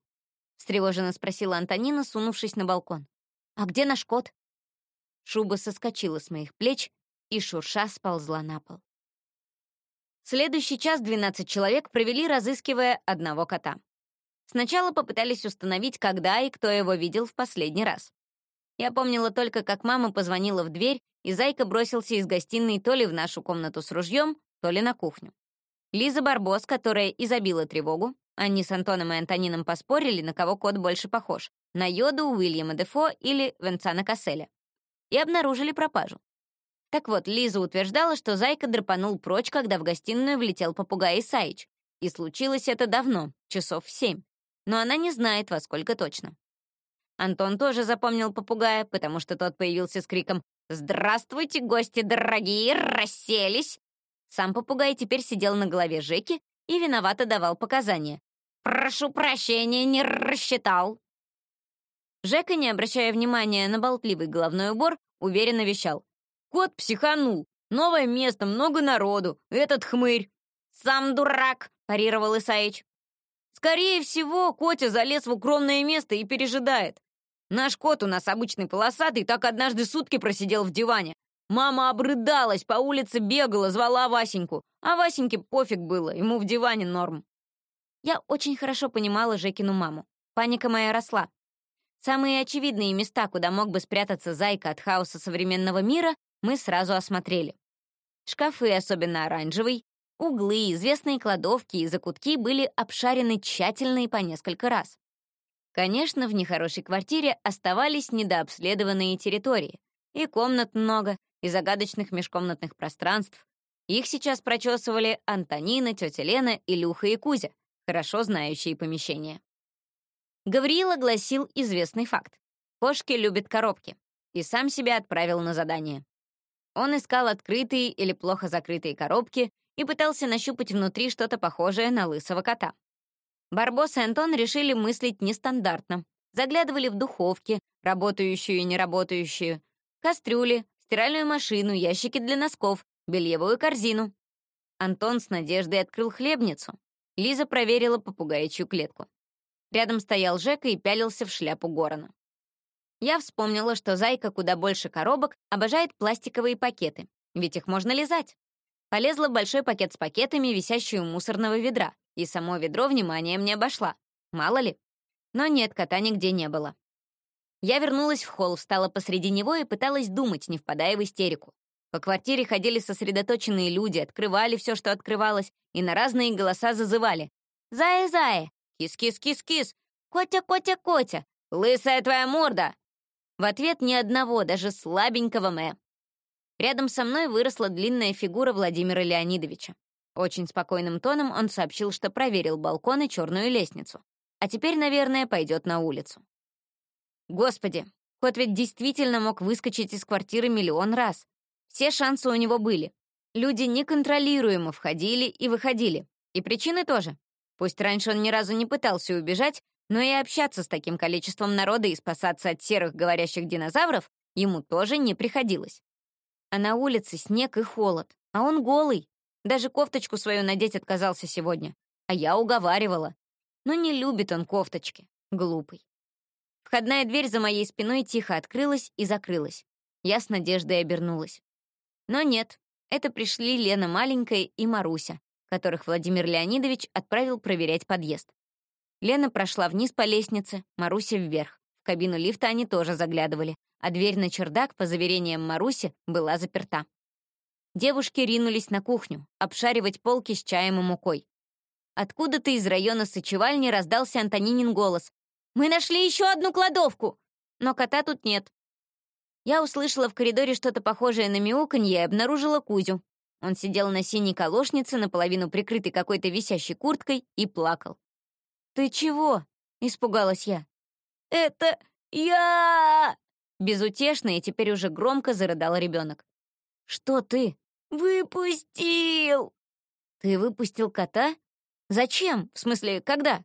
— встревоженно спросила Антонина, сунувшись на балкон. «А где наш кот?» Шуба соскочила с моих плеч и шурша сползла на пол. Следующий час 12 человек провели, разыскивая одного кота. Сначала попытались установить, когда и кто его видел в последний раз. Я помнила только, как мама позвонила в дверь, и Зайка бросился из гостиной то ли в нашу комнату с ружьем, то ли на кухню. Лиза Барбос, которая изобила тревогу, они с Антоном и Антонином поспорили, на кого кот больше похож — на Йоду, Уильяма Дефо или Венцана Касселя. И обнаружили пропажу. Так вот, Лиза утверждала, что Зайка драпанул прочь, когда в гостиную влетел попугай Исаич. И случилось это давно, часов в семь. Но она не знает, во сколько точно. Антон тоже запомнил попугая, потому что тот появился с криком «Здравствуйте, гости дорогие, расселись!» Сам попугай теперь сидел на голове Жеки и виновато давал показания. «Прошу прощения, не рассчитал!» Жека, не обращая внимания на болтливый головной убор, уверенно вещал. «Кот психанул! Новое место, много народу! Этот хмырь!» «Сам дурак!» — парировал Исаич. «Скорее всего, Котя залез в укромное место и пережидает. Наш кот у нас обычный полосатый, так однажды сутки просидел в диване. Мама обрыдалась, по улице бегала, звала Васеньку. А Васеньке пофиг было, ему в диване норм. Я очень хорошо понимала Жекину маму. Паника моя росла. Самые очевидные места, куда мог бы спрятаться зайка от хаоса современного мира, мы сразу осмотрели. Шкафы, особенно оранжевый, углы, известные кладовки и закутки были обшарены тщательно и по несколько раз. Конечно, в нехорошей квартире оставались недообследованные территории. И комнат много, и загадочных межкомнатных пространств. Их сейчас прочесывали Антонина, тетя Лена, Илюха и Кузя, хорошо знающие помещения. Гавриил огласил известный факт. Кошки любят коробки. И сам себя отправил на задание. Он искал открытые или плохо закрытые коробки и пытался нащупать внутри что-то похожее на лысого кота. Барбос и Антон решили мыслить нестандартно. Заглядывали в духовки, работающую и неработающую, кастрюли, стиральную машину, ящики для носков, бельевую корзину. Антон с надеждой открыл хлебницу. Лиза проверила попугаячью клетку. Рядом стоял Жека и пялился в шляпу Горана. Я вспомнила, что Зайка куда больше коробок обожает пластиковые пакеты, ведь их можно лизать. Полезла в большой пакет с пакетами, висящий у мусорного ведра, и само ведро вниманием не обошла. Мало ли. Но нет, кота нигде не было. Я вернулась в холл, встала посреди него и пыталась думать, не впадая в истерику. По квартире ходили сосредоточенные люди, открывали все, что открывалось, и на разные голоса зазывали. «Зая-зая! Кис-кис-кис-кис! Котя-котя-котя! Лысая твоя морда!» В ответ ни одного, даже слабенького мэ. Рядом со мной выросла длинная фигура Владимира Леонидовича. Очень спокойным тоном он сообщил, что проверил балкон и черную лестницу. А теперь, наверное, пойдет на улицу. Господи, кот ведь действительно мог выскочить из квартиры миллион раз. Все шансы у него были. Люди неконтролируемо входили и выходили. И причины тоже. Пусть раньше он ни разу не пытался убежать, но и общаться с таким количеством народа и спасаться от серых говорящих динозавров ему тоже не приходилось. А на улице снег и холод, а он голый. Даже кофточку свою надеть отказался сегодня. А я уговаривала. Но не любит он кофточки. Глупый. Входная дверь за моей спиной тихо открылась и закрылась. Я с надеждой обернулась. Но нет, это пришли Лена маленькая и Маруся, которых Владимир Леонидович отправил проверять подъезд. Лена прошла вниз по лестнице, Маруся вверх. В кабину лифта они тоже заглядывали, а дверь на чердак, по заверениям Маруси, была заперта. Девушки ринулись на кухню, обшаривать полки с чаем и мукой. Откуда-то из района сочевальни раздался Антонинин голос. «Мы нашли еще одну кладовку!» Но кота тут нет. Я услышала в коридоре что-то похожее на мяуканье и обнаружила Кузю. Он сидел на синей колошнице, наполовину прикрытой какой-то висящей курткой, и плакал. «Ты чего?» — испугалась я. «Это я!» Безутешно и теперь уже громко зарыдал ребенок. «Что ты?» «Выпустил!» «Ты выпустил кота? Зачем? В смысле, когда?»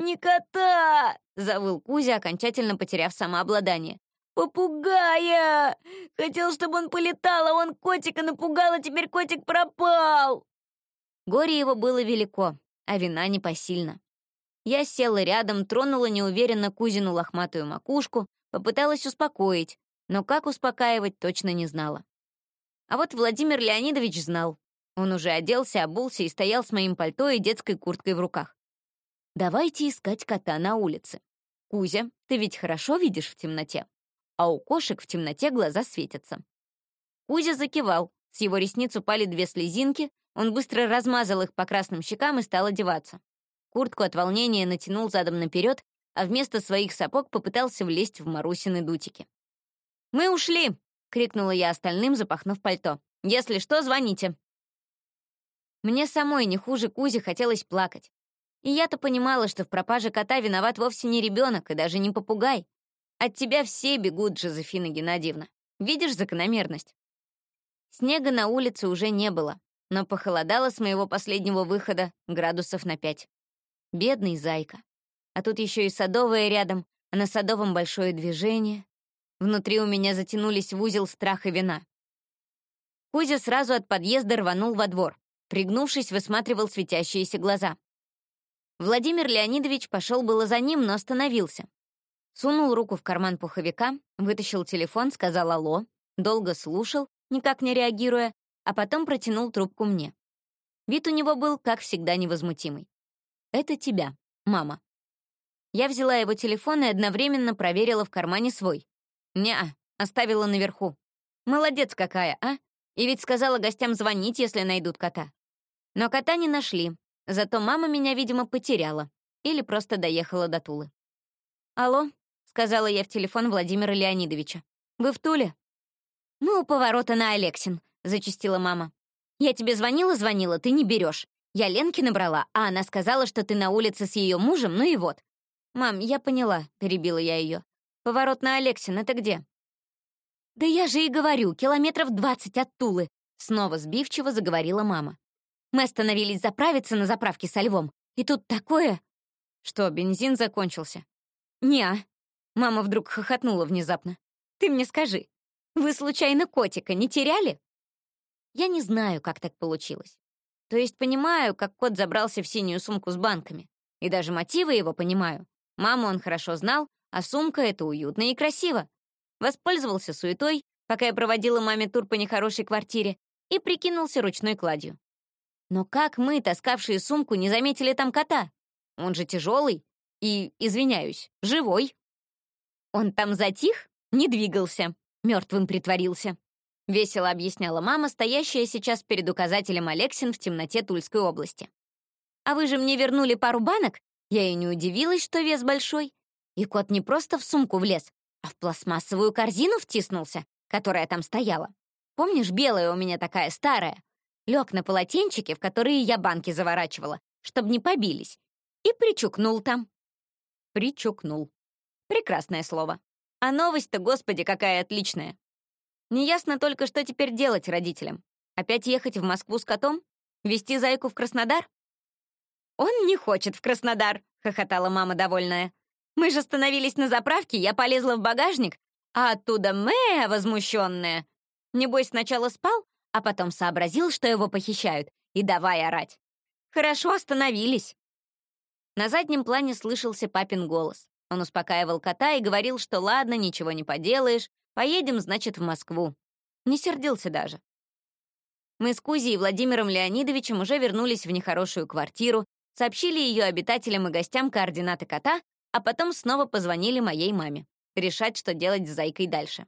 «Не кота!» — завыл Кузя, окончательно потеряв самообладание. «Попугая! Хотел, чтобы он полетал, а он котика напугал, а теперь котик пропал!» Горе его было велико, а вина непосильна. Я села рядом, тронула неуверенно кузину лохматую макушку, попыталась успокоить, но как успокаивать точно не знала. А вот Владимир Леонидович знал. Он уже оделся, обулся и стоял с моим пальто и детской курткой в руках. «Давайте искать кота на улице. Кузя, ты ведь хорошо видишь в темноте, а у кошек в темноте глаза светятся». Кузя закивал, с его ресниц упали две слезинки, он быстро размазал их по красным щекам и стал одеваться. Куртку от волнения натянул задом наперед, а вместо своих сапог попытался влезть в Марусины дутики. «Мы ушли!» — крикнула я остальным, запахнув пальто. «Если что, звоните!» Мне самой не хуже Кузи хотелось плакать. И я-то понимала, что в пропаже кота виноват вовсе не ребенок и даже не попугай. От тебя все бегут, Жозефина Геннадьевна. Видишь закономерность? Снега на улице уже не было, но похолодало с моего последнего выхода градусов на пять. Бедный зайка. А тут еще и садовая рядом, а на садовом большое движение. Внутри у меня затянулись в узел страх и вина. Кузя сразу от подъезда рванул во двор. Пригнувшись, высматривал светящиеся глаза. Владимир Леонидович пошел было за ним, но остановился. Сунул руку в карман пуховика, вытащил телефон, сказал «Алло», долго слушал, никак не реагируя, а потом протянул трубку мне. Вид у него был, как всегда, невозмутимый. «Это тебя, мама». Я взяла его телефон и одновременно проверила в кармане свой. «Не-а, оставила наверху. Молодец какая, а? И ведь сказала гостям звонить, если найдут кота. Но кота не нашли, зато мама меня, видимо, потеряла. Или просто доехала до Тулы. «Алло», — сказала я в телефон Владимира Леонидовича. «Вы в Туле?» «Мы у поворота на Алексин», — зачастила мама. «Я тебе звонила-звонила, ты не берешь. Я Ленке набрала, а она сказала, что ты на улице с ее мужем, ну и вот. «Мам, я поняла», — перебила я ее. «Поворот на Алексин, это где?» «Да я же и говорю, километров двадцать от Тулы», — снова сбивчиво заговорила мама. «Мы остановились заправиться на заправке со львом, и тут такое...» «Что, бензин закончился?» «Не-а». Мама вдруг хохотнула внезапно. «Ты мне скажи, вы случайно котика не теряли?» Я не знаю, как так получилось. То есть понимаю, как кот забрался в синюю сумку с банками. И даже мотивы его понимаю. Маму он хорошо знал, а сумка — это уютно и красиво. Воспользовался суетой, пока я проводила маме тур по нехорошей квартире, и прикинулся ручной кладью. Но как мы, таскавшие сумку, не заметили там кота? Он же тяжелый и, извиняюсь, живой. Он там затих, не двигался, мертвым притворился. — весело объясняла мама, стоящая сейчас перед указателем Алексин в темноте Тульской области. «А вы же мне вернули пару банок? Я и не удивилась, что вес большой. И кот не просто в сумку влез, а в пластмассовую корзину втиснулся, которая там стояла. Помнишь, белая у меня такая старая? Лег на полотенчике, в которые я банки заворачивала, чтобы не побились, и причукнул там». «Причукнул». Прекрасное слово. А новость-то, господи, какая отличная. Неясно только, что теперь делать родителям. Опять ехать в Москву с котом? Вести зайку в Краснодар? «Он не хочет в Краснодар», — хохотала мама довольная. «Мы же остановились на заправке, я полезла в багажник, а оттуда Мэя возмущенная. Небось, сначала спал, а потом сообразил, что его похищают, и давай орать. Хорошо остановились». На заднем плане слышался папин голос. Он успокаивал кота и говорил, что ладно, ничего не поделаешь, Поедем, значит, в Москву. Не сердился даже. Мы с Кузей и Владимиром Леонидовичем уже вернулись в нехорошую квартиру, сообщили ее обитателям и гостям координаты кота, а потом снова позвонили моей маме. Решать, что делать с Зайкой дальше.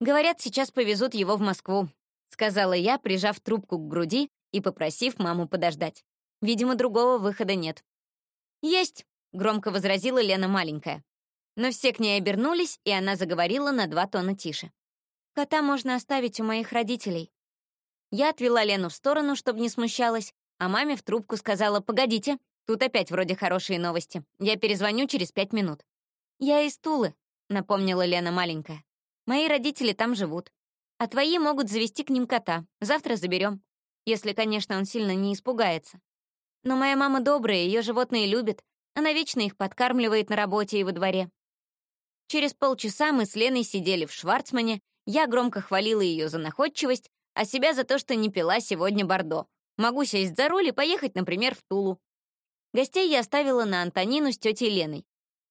«Говорят, сейчас повезут его в Москву», — сказала я, прижав трубку к груди и попросив маму подождать. Видимо, другого выхода нет. «Есть», — громко возразила Лена маленькая. Но все к ней обернулись, и она заговорила на два тона тише. «Кота можно оставить у моих родителей». Я отвела Лену в сторону, чтобы не смущалась, а маме в трубку сказала «Погодите, тут опять вроде хорошие новости. Я перезвоню через пять минут». «Я из Тулы», — напомнила Лена маленькая. «Мои родители там живут. А твои могут завести к ним кота. Завтра заберем. Если, конечно, он сильно не испугается. Но моя мама добрая, ее животные любят. Она вечно их подкармливает на работе и во дворе. Через полчаса мы с Леной сидели в Шварцмане, я громко хвалила ее за находчивость, а себя за то, что не пила сегодня Бордо. Могу сесть за руль и поехать, например, в Тулу. Гостей я оставила на Антонину с тетей Леной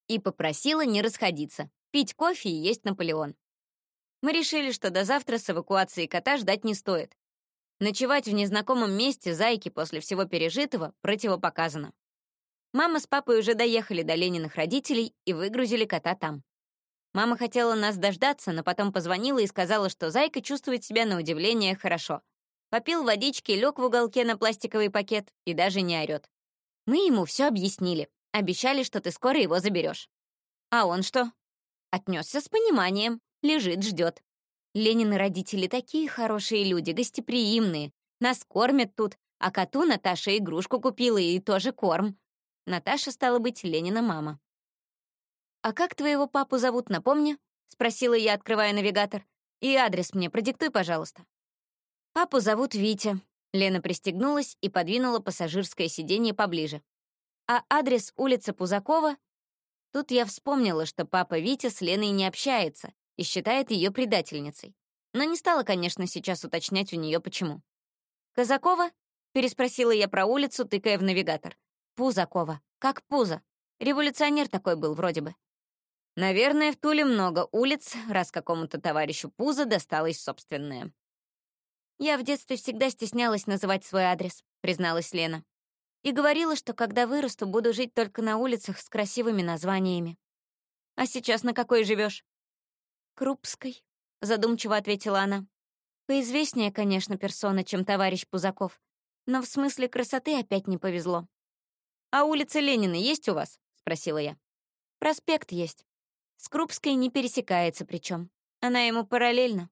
и попросила не расходиться, пить кофе и есть Наполеон. Мы решили, что до завтра с эвакуацией кота ждать не стоит. Ночевать в незнакомом месте зайки после всего пережитого противопоказано. Мама с папой уже доехали до Лениных родителей и выгрузили кота там. Мама хотела нас дождаться, но потом позвонила и сказала, что зайка чувствует себя на удивление хорошо. Попил водички, лег в уголке на пластиковый пакет и даже не орёт. Мы ему все объяснили. Обещали, что ты скоро его заберешь. А он что? Отнесся с пониманием. Лежит, ждет. Ленины родители такие хорошие люди, гостеприимные. Нас кормят тут, а коту Наташа игрушку купила и тоже корм. Наташа, стала быть, Ленина мама. «А как твоего папу зовут, напомни?» — спросила я, открывая навигатор. «И адрес мне продиктуй, пожалуйста». «Папу зовут Витя». Лена пристегнулась и подвинула пассажирское сиденье поближе. «А адрес улица Пузакова?» Тут я вспомнила, что папа Витя с Леной не общается и считает ее предательницей. Но не стала, конечно, сейчас уточнять у нее почему. «Казакова?» — переспросила я про улицу, тыкая в навигатор. «Пузакова. Как Пузо. Революционер такой был вроде бы». Наверное, в Туле много улиц, раз какому-то товарищу Пузо досталось собственное. «Я в детстве всегда стеснялась называть свой адрес», — призналась Лена. «И говорила, что когда вырасту, буду жить только на улицах с красивыми названиями. А сейчас на какой живешь? «Крупской», — задумчиво ответила она. «Поизвестнее, конечно, персона, чем товарищ Пузаков, но в смысле красоты опять не повезло». «А улица Ленина есть у вас?» — спросила я. «Проспект есть. С Крупской не пересекается причем. Она ему параллельно».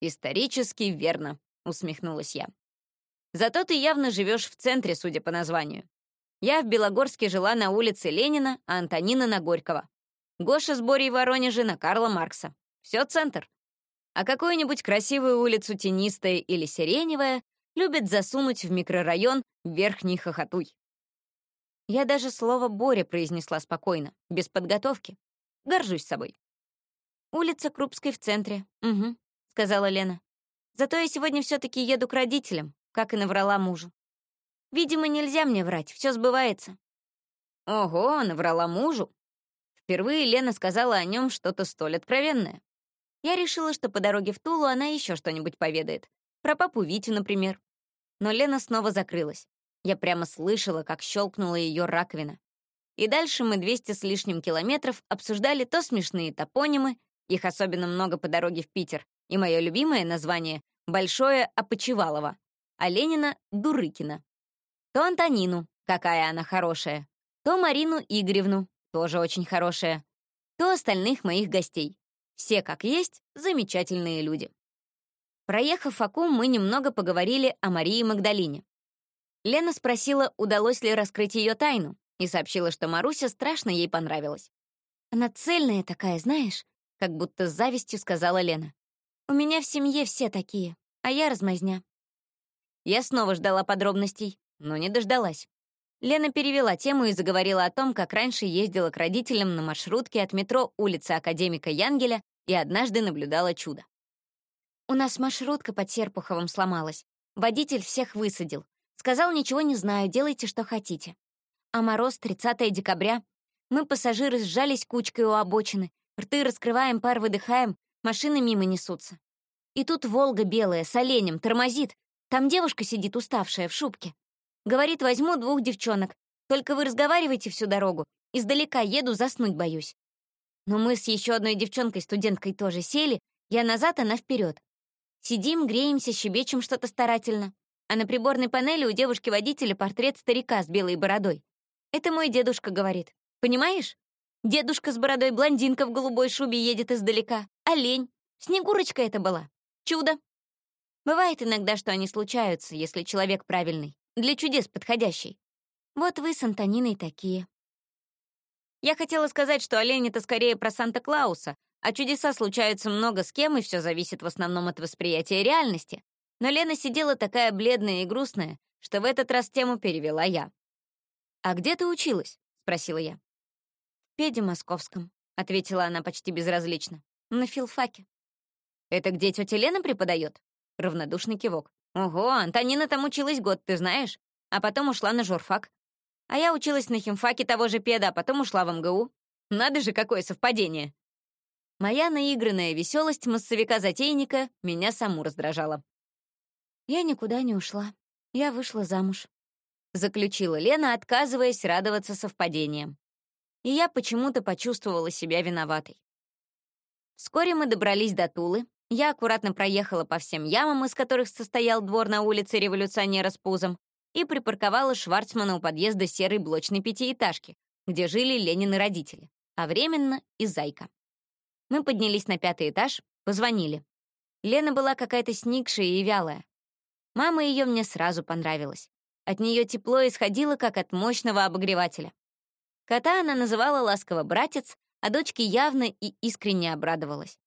«Исторически верно», — усмехнулась я. «Зато ты явно живешь в центре, судя по названию. Я в Белогорске жила на улице Ленина, а Антонина на Горького. Гоша с Борей Воронеже на Карла Маркса. Все центр. А какую-нибудь красивую улицу тенистая или сиреневая любят засунуть в микрорайон Верхний Хохотуй. Я даже слово «Боря» произнесла спокойно, без подготовки. Горжусь собой. «Улица Крупской в центре. Угу», — сказала Лена. «Зато я сегодня все таки еду к родителям, как и наврала мужу. Видимо, нельзя мне врать, все сбывается». «Ого, наврала мужу?» Впервые Лена сказала о нем что-то столь откровенное. Я решила, что по дороге в Тулу она еще что-нибудь поведает. Про папу Витю, например. Но Лена снова закрылась. Я прямо слышала, как щелкнула ее раковина. И дальше мы 200 с лишним километров обсуждали то смешные топонимы, их особенно много по дороге в Питер, и мое любимое название — Большое Опочивалово, а Ленина — Дурыкина. То Антонину, какая она хорошая, то Марину Игоревну, тоже очень хорошая, то остальных моих гостей. Все, как есть, замечательные люди. Проехав Аку, мы немного поговорили о Марии Магдалине. Лена спросила, удалось ли раскрыть ее тайну, и сообщила, что Маруся страшно ей понравилась. «Она цельная такая, знаешь?» — как будто с завистью сказала Лена. «У меня в семье все такие, а я размазня». Я снова ждала подробностей, но не дождалась. Лена перевела тему и заговорила о том, как раньше ездила к родителям на маршрутке от метро улицы Академика Янгеля и однажды наблюдала чудо. «У нас маршрутка под Серпуховым сломалась. Водитель всех высадил. Сказал, ничего не знаю, делайте, что хотите. А мороз, 30 декабря. Мы, пассажиры, сжались кучкой у обочины. Рты раскрываем, пар выдыхаем, машины мимо несутся. И тут «Волга» белая, с оленем, тормозит. Там девушка сидит уставшая, в шубке. Говорит, возьму двух девчонок. Только вы разговаривайте всю дорогу. Издалека еду, заснуть боюсь. Но мы с еще одной девчонкой-студенткой тоже сели, я назад, она вперед. Сидим, греемся, щебечем что-то старательно. А на приборной панели у девушки-водителя портрет старика с белой бородой. Это мой дедушка говорит. Понимаешь? Дедушка с бородой, блондинка в голубой шубе едет издалека. Олень. Снегурочка это была. Чудо. Бывает иногда, что они случаются, если человек правильный для чудес подходящий. Вот вы с Антониной такие. Я хотела сказать, что олень — это скорее про Санта-Клауса, а чудеса случаются много с кем, и все зависит в основном от восприятия реальности. Но Лена сидела такая бледная и грустная, что в этот раз тему перевела я. «А где ты училась?» — спросила я. «В педе московском», — ответила она почти безразлично. «На филфаке». «Это где тетя Лена преподает?» — равнодушный кивок. «Ого, Антонина там училась год, ты знаешь? А потом ушла на журфак». А я училась на химфаке того же педа, а потом ушла в МГУ. Надо же, какое совпадение. Моя наигранная веселость массовика-затейника меня саму раздражала. Я никуда не ушла. Я вышла замуж. Заключила Лена, отказываясь радоваться совпадениям. И я почему-то почувствовала себя виноватой. Вскоре мы добрались до Тулы. Я аккуратно проехала по всем ямам, из которых состоял двор на улице революционера с пузом, и припарковала Шварцмана у подъезда серой блочной пятиэтажки, где жили Ленины родители, а временно и Зайка. Мы поднялись на пятый этаж, позвонили. Лена была какая-то сникшая и вялая. Мама ее мне сразу понравилась. От нее тепло исходило, как от мощного обогревателя. Кота она называла ласково братец, а дочке явно и искренне обрадовалась.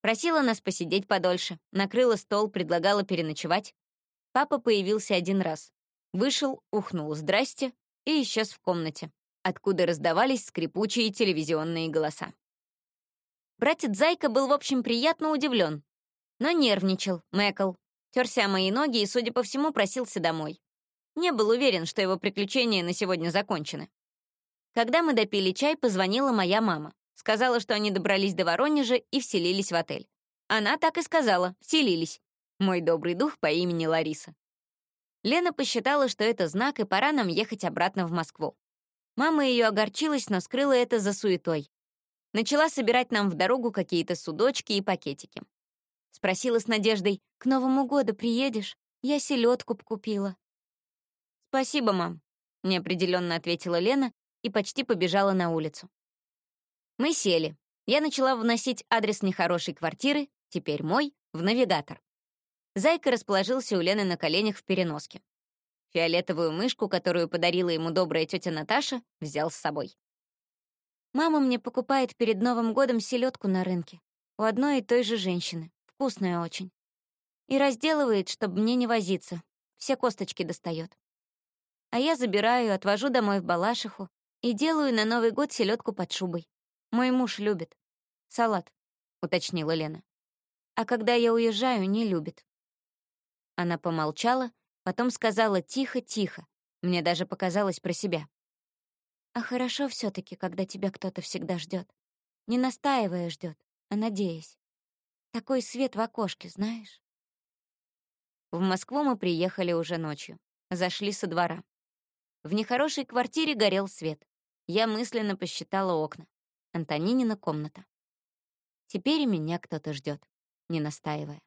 Просила нас посидеть подольше, накрыла стол, предлагала переночевать. Папа появился один раз. Вышел, ухнул «здрасте» и исчез в комнате, откуда раздавались скрипучие телевизионные голоса. Братец Зайка был, в общем, приятно удивлен, но нервничал, мэкал, терся мои ноги и, судя по всему, просился домой. Не был уверен, что его приключения на сегодня закончены. Когда мы допили чай, позвонила моя мама. Сказала, что они добрались до Воронежа и вселились в отель. Она так и сказала, вселились. Мой добрый дух по имени Лариса. Лена посчитала, что это знак, и пора нам ехать обратно в Москву. Мама ее огорчилась, но скрыла это за суетой. Начала собирать нам в дорогу какие-то судочки и пакетики. Спросила с надеждой, «К Новому году приедешь? Я селедку купила». «Спасибо, мам», — неопределенно ответила Лена и почти побежала на улицу. Мы сели. Я начала вносить адрес нехорошей квартиры, теперь мой, в навигатор. Зайка расположился у Лены на коленях в переноске. Фиолетовую мышку, которую подарила ему добрая тетя Наташа, взял с собой. Мама мне покупает перед Новым годом селедку на рынке. У одной и той же женщины. Вкусная очень. И разделывает, чтобы мне не возиться. Все косточки достает. А я забираю, отвожу домой в Балашиху и делаю на Новый год селедку под шубой. Мой муж любит. Салат, уточнила Лена. А когда я уезжаю, не любит. Она помолчала, потом сказала тихо-тихо. Мне даже показалось про себя. А хорошо все таки когда тебя кто-то всегда ждет. Не настаивая ждет, а надеясь. Такой свет в окошке, знаешь? В Москву мы приехали уже ночью. Зашли со двора. В нехорошей квартире горел свет. Я мысленно посчитала окна. Антонинина комната. Теперь меня кто-то ждет, не настаивая.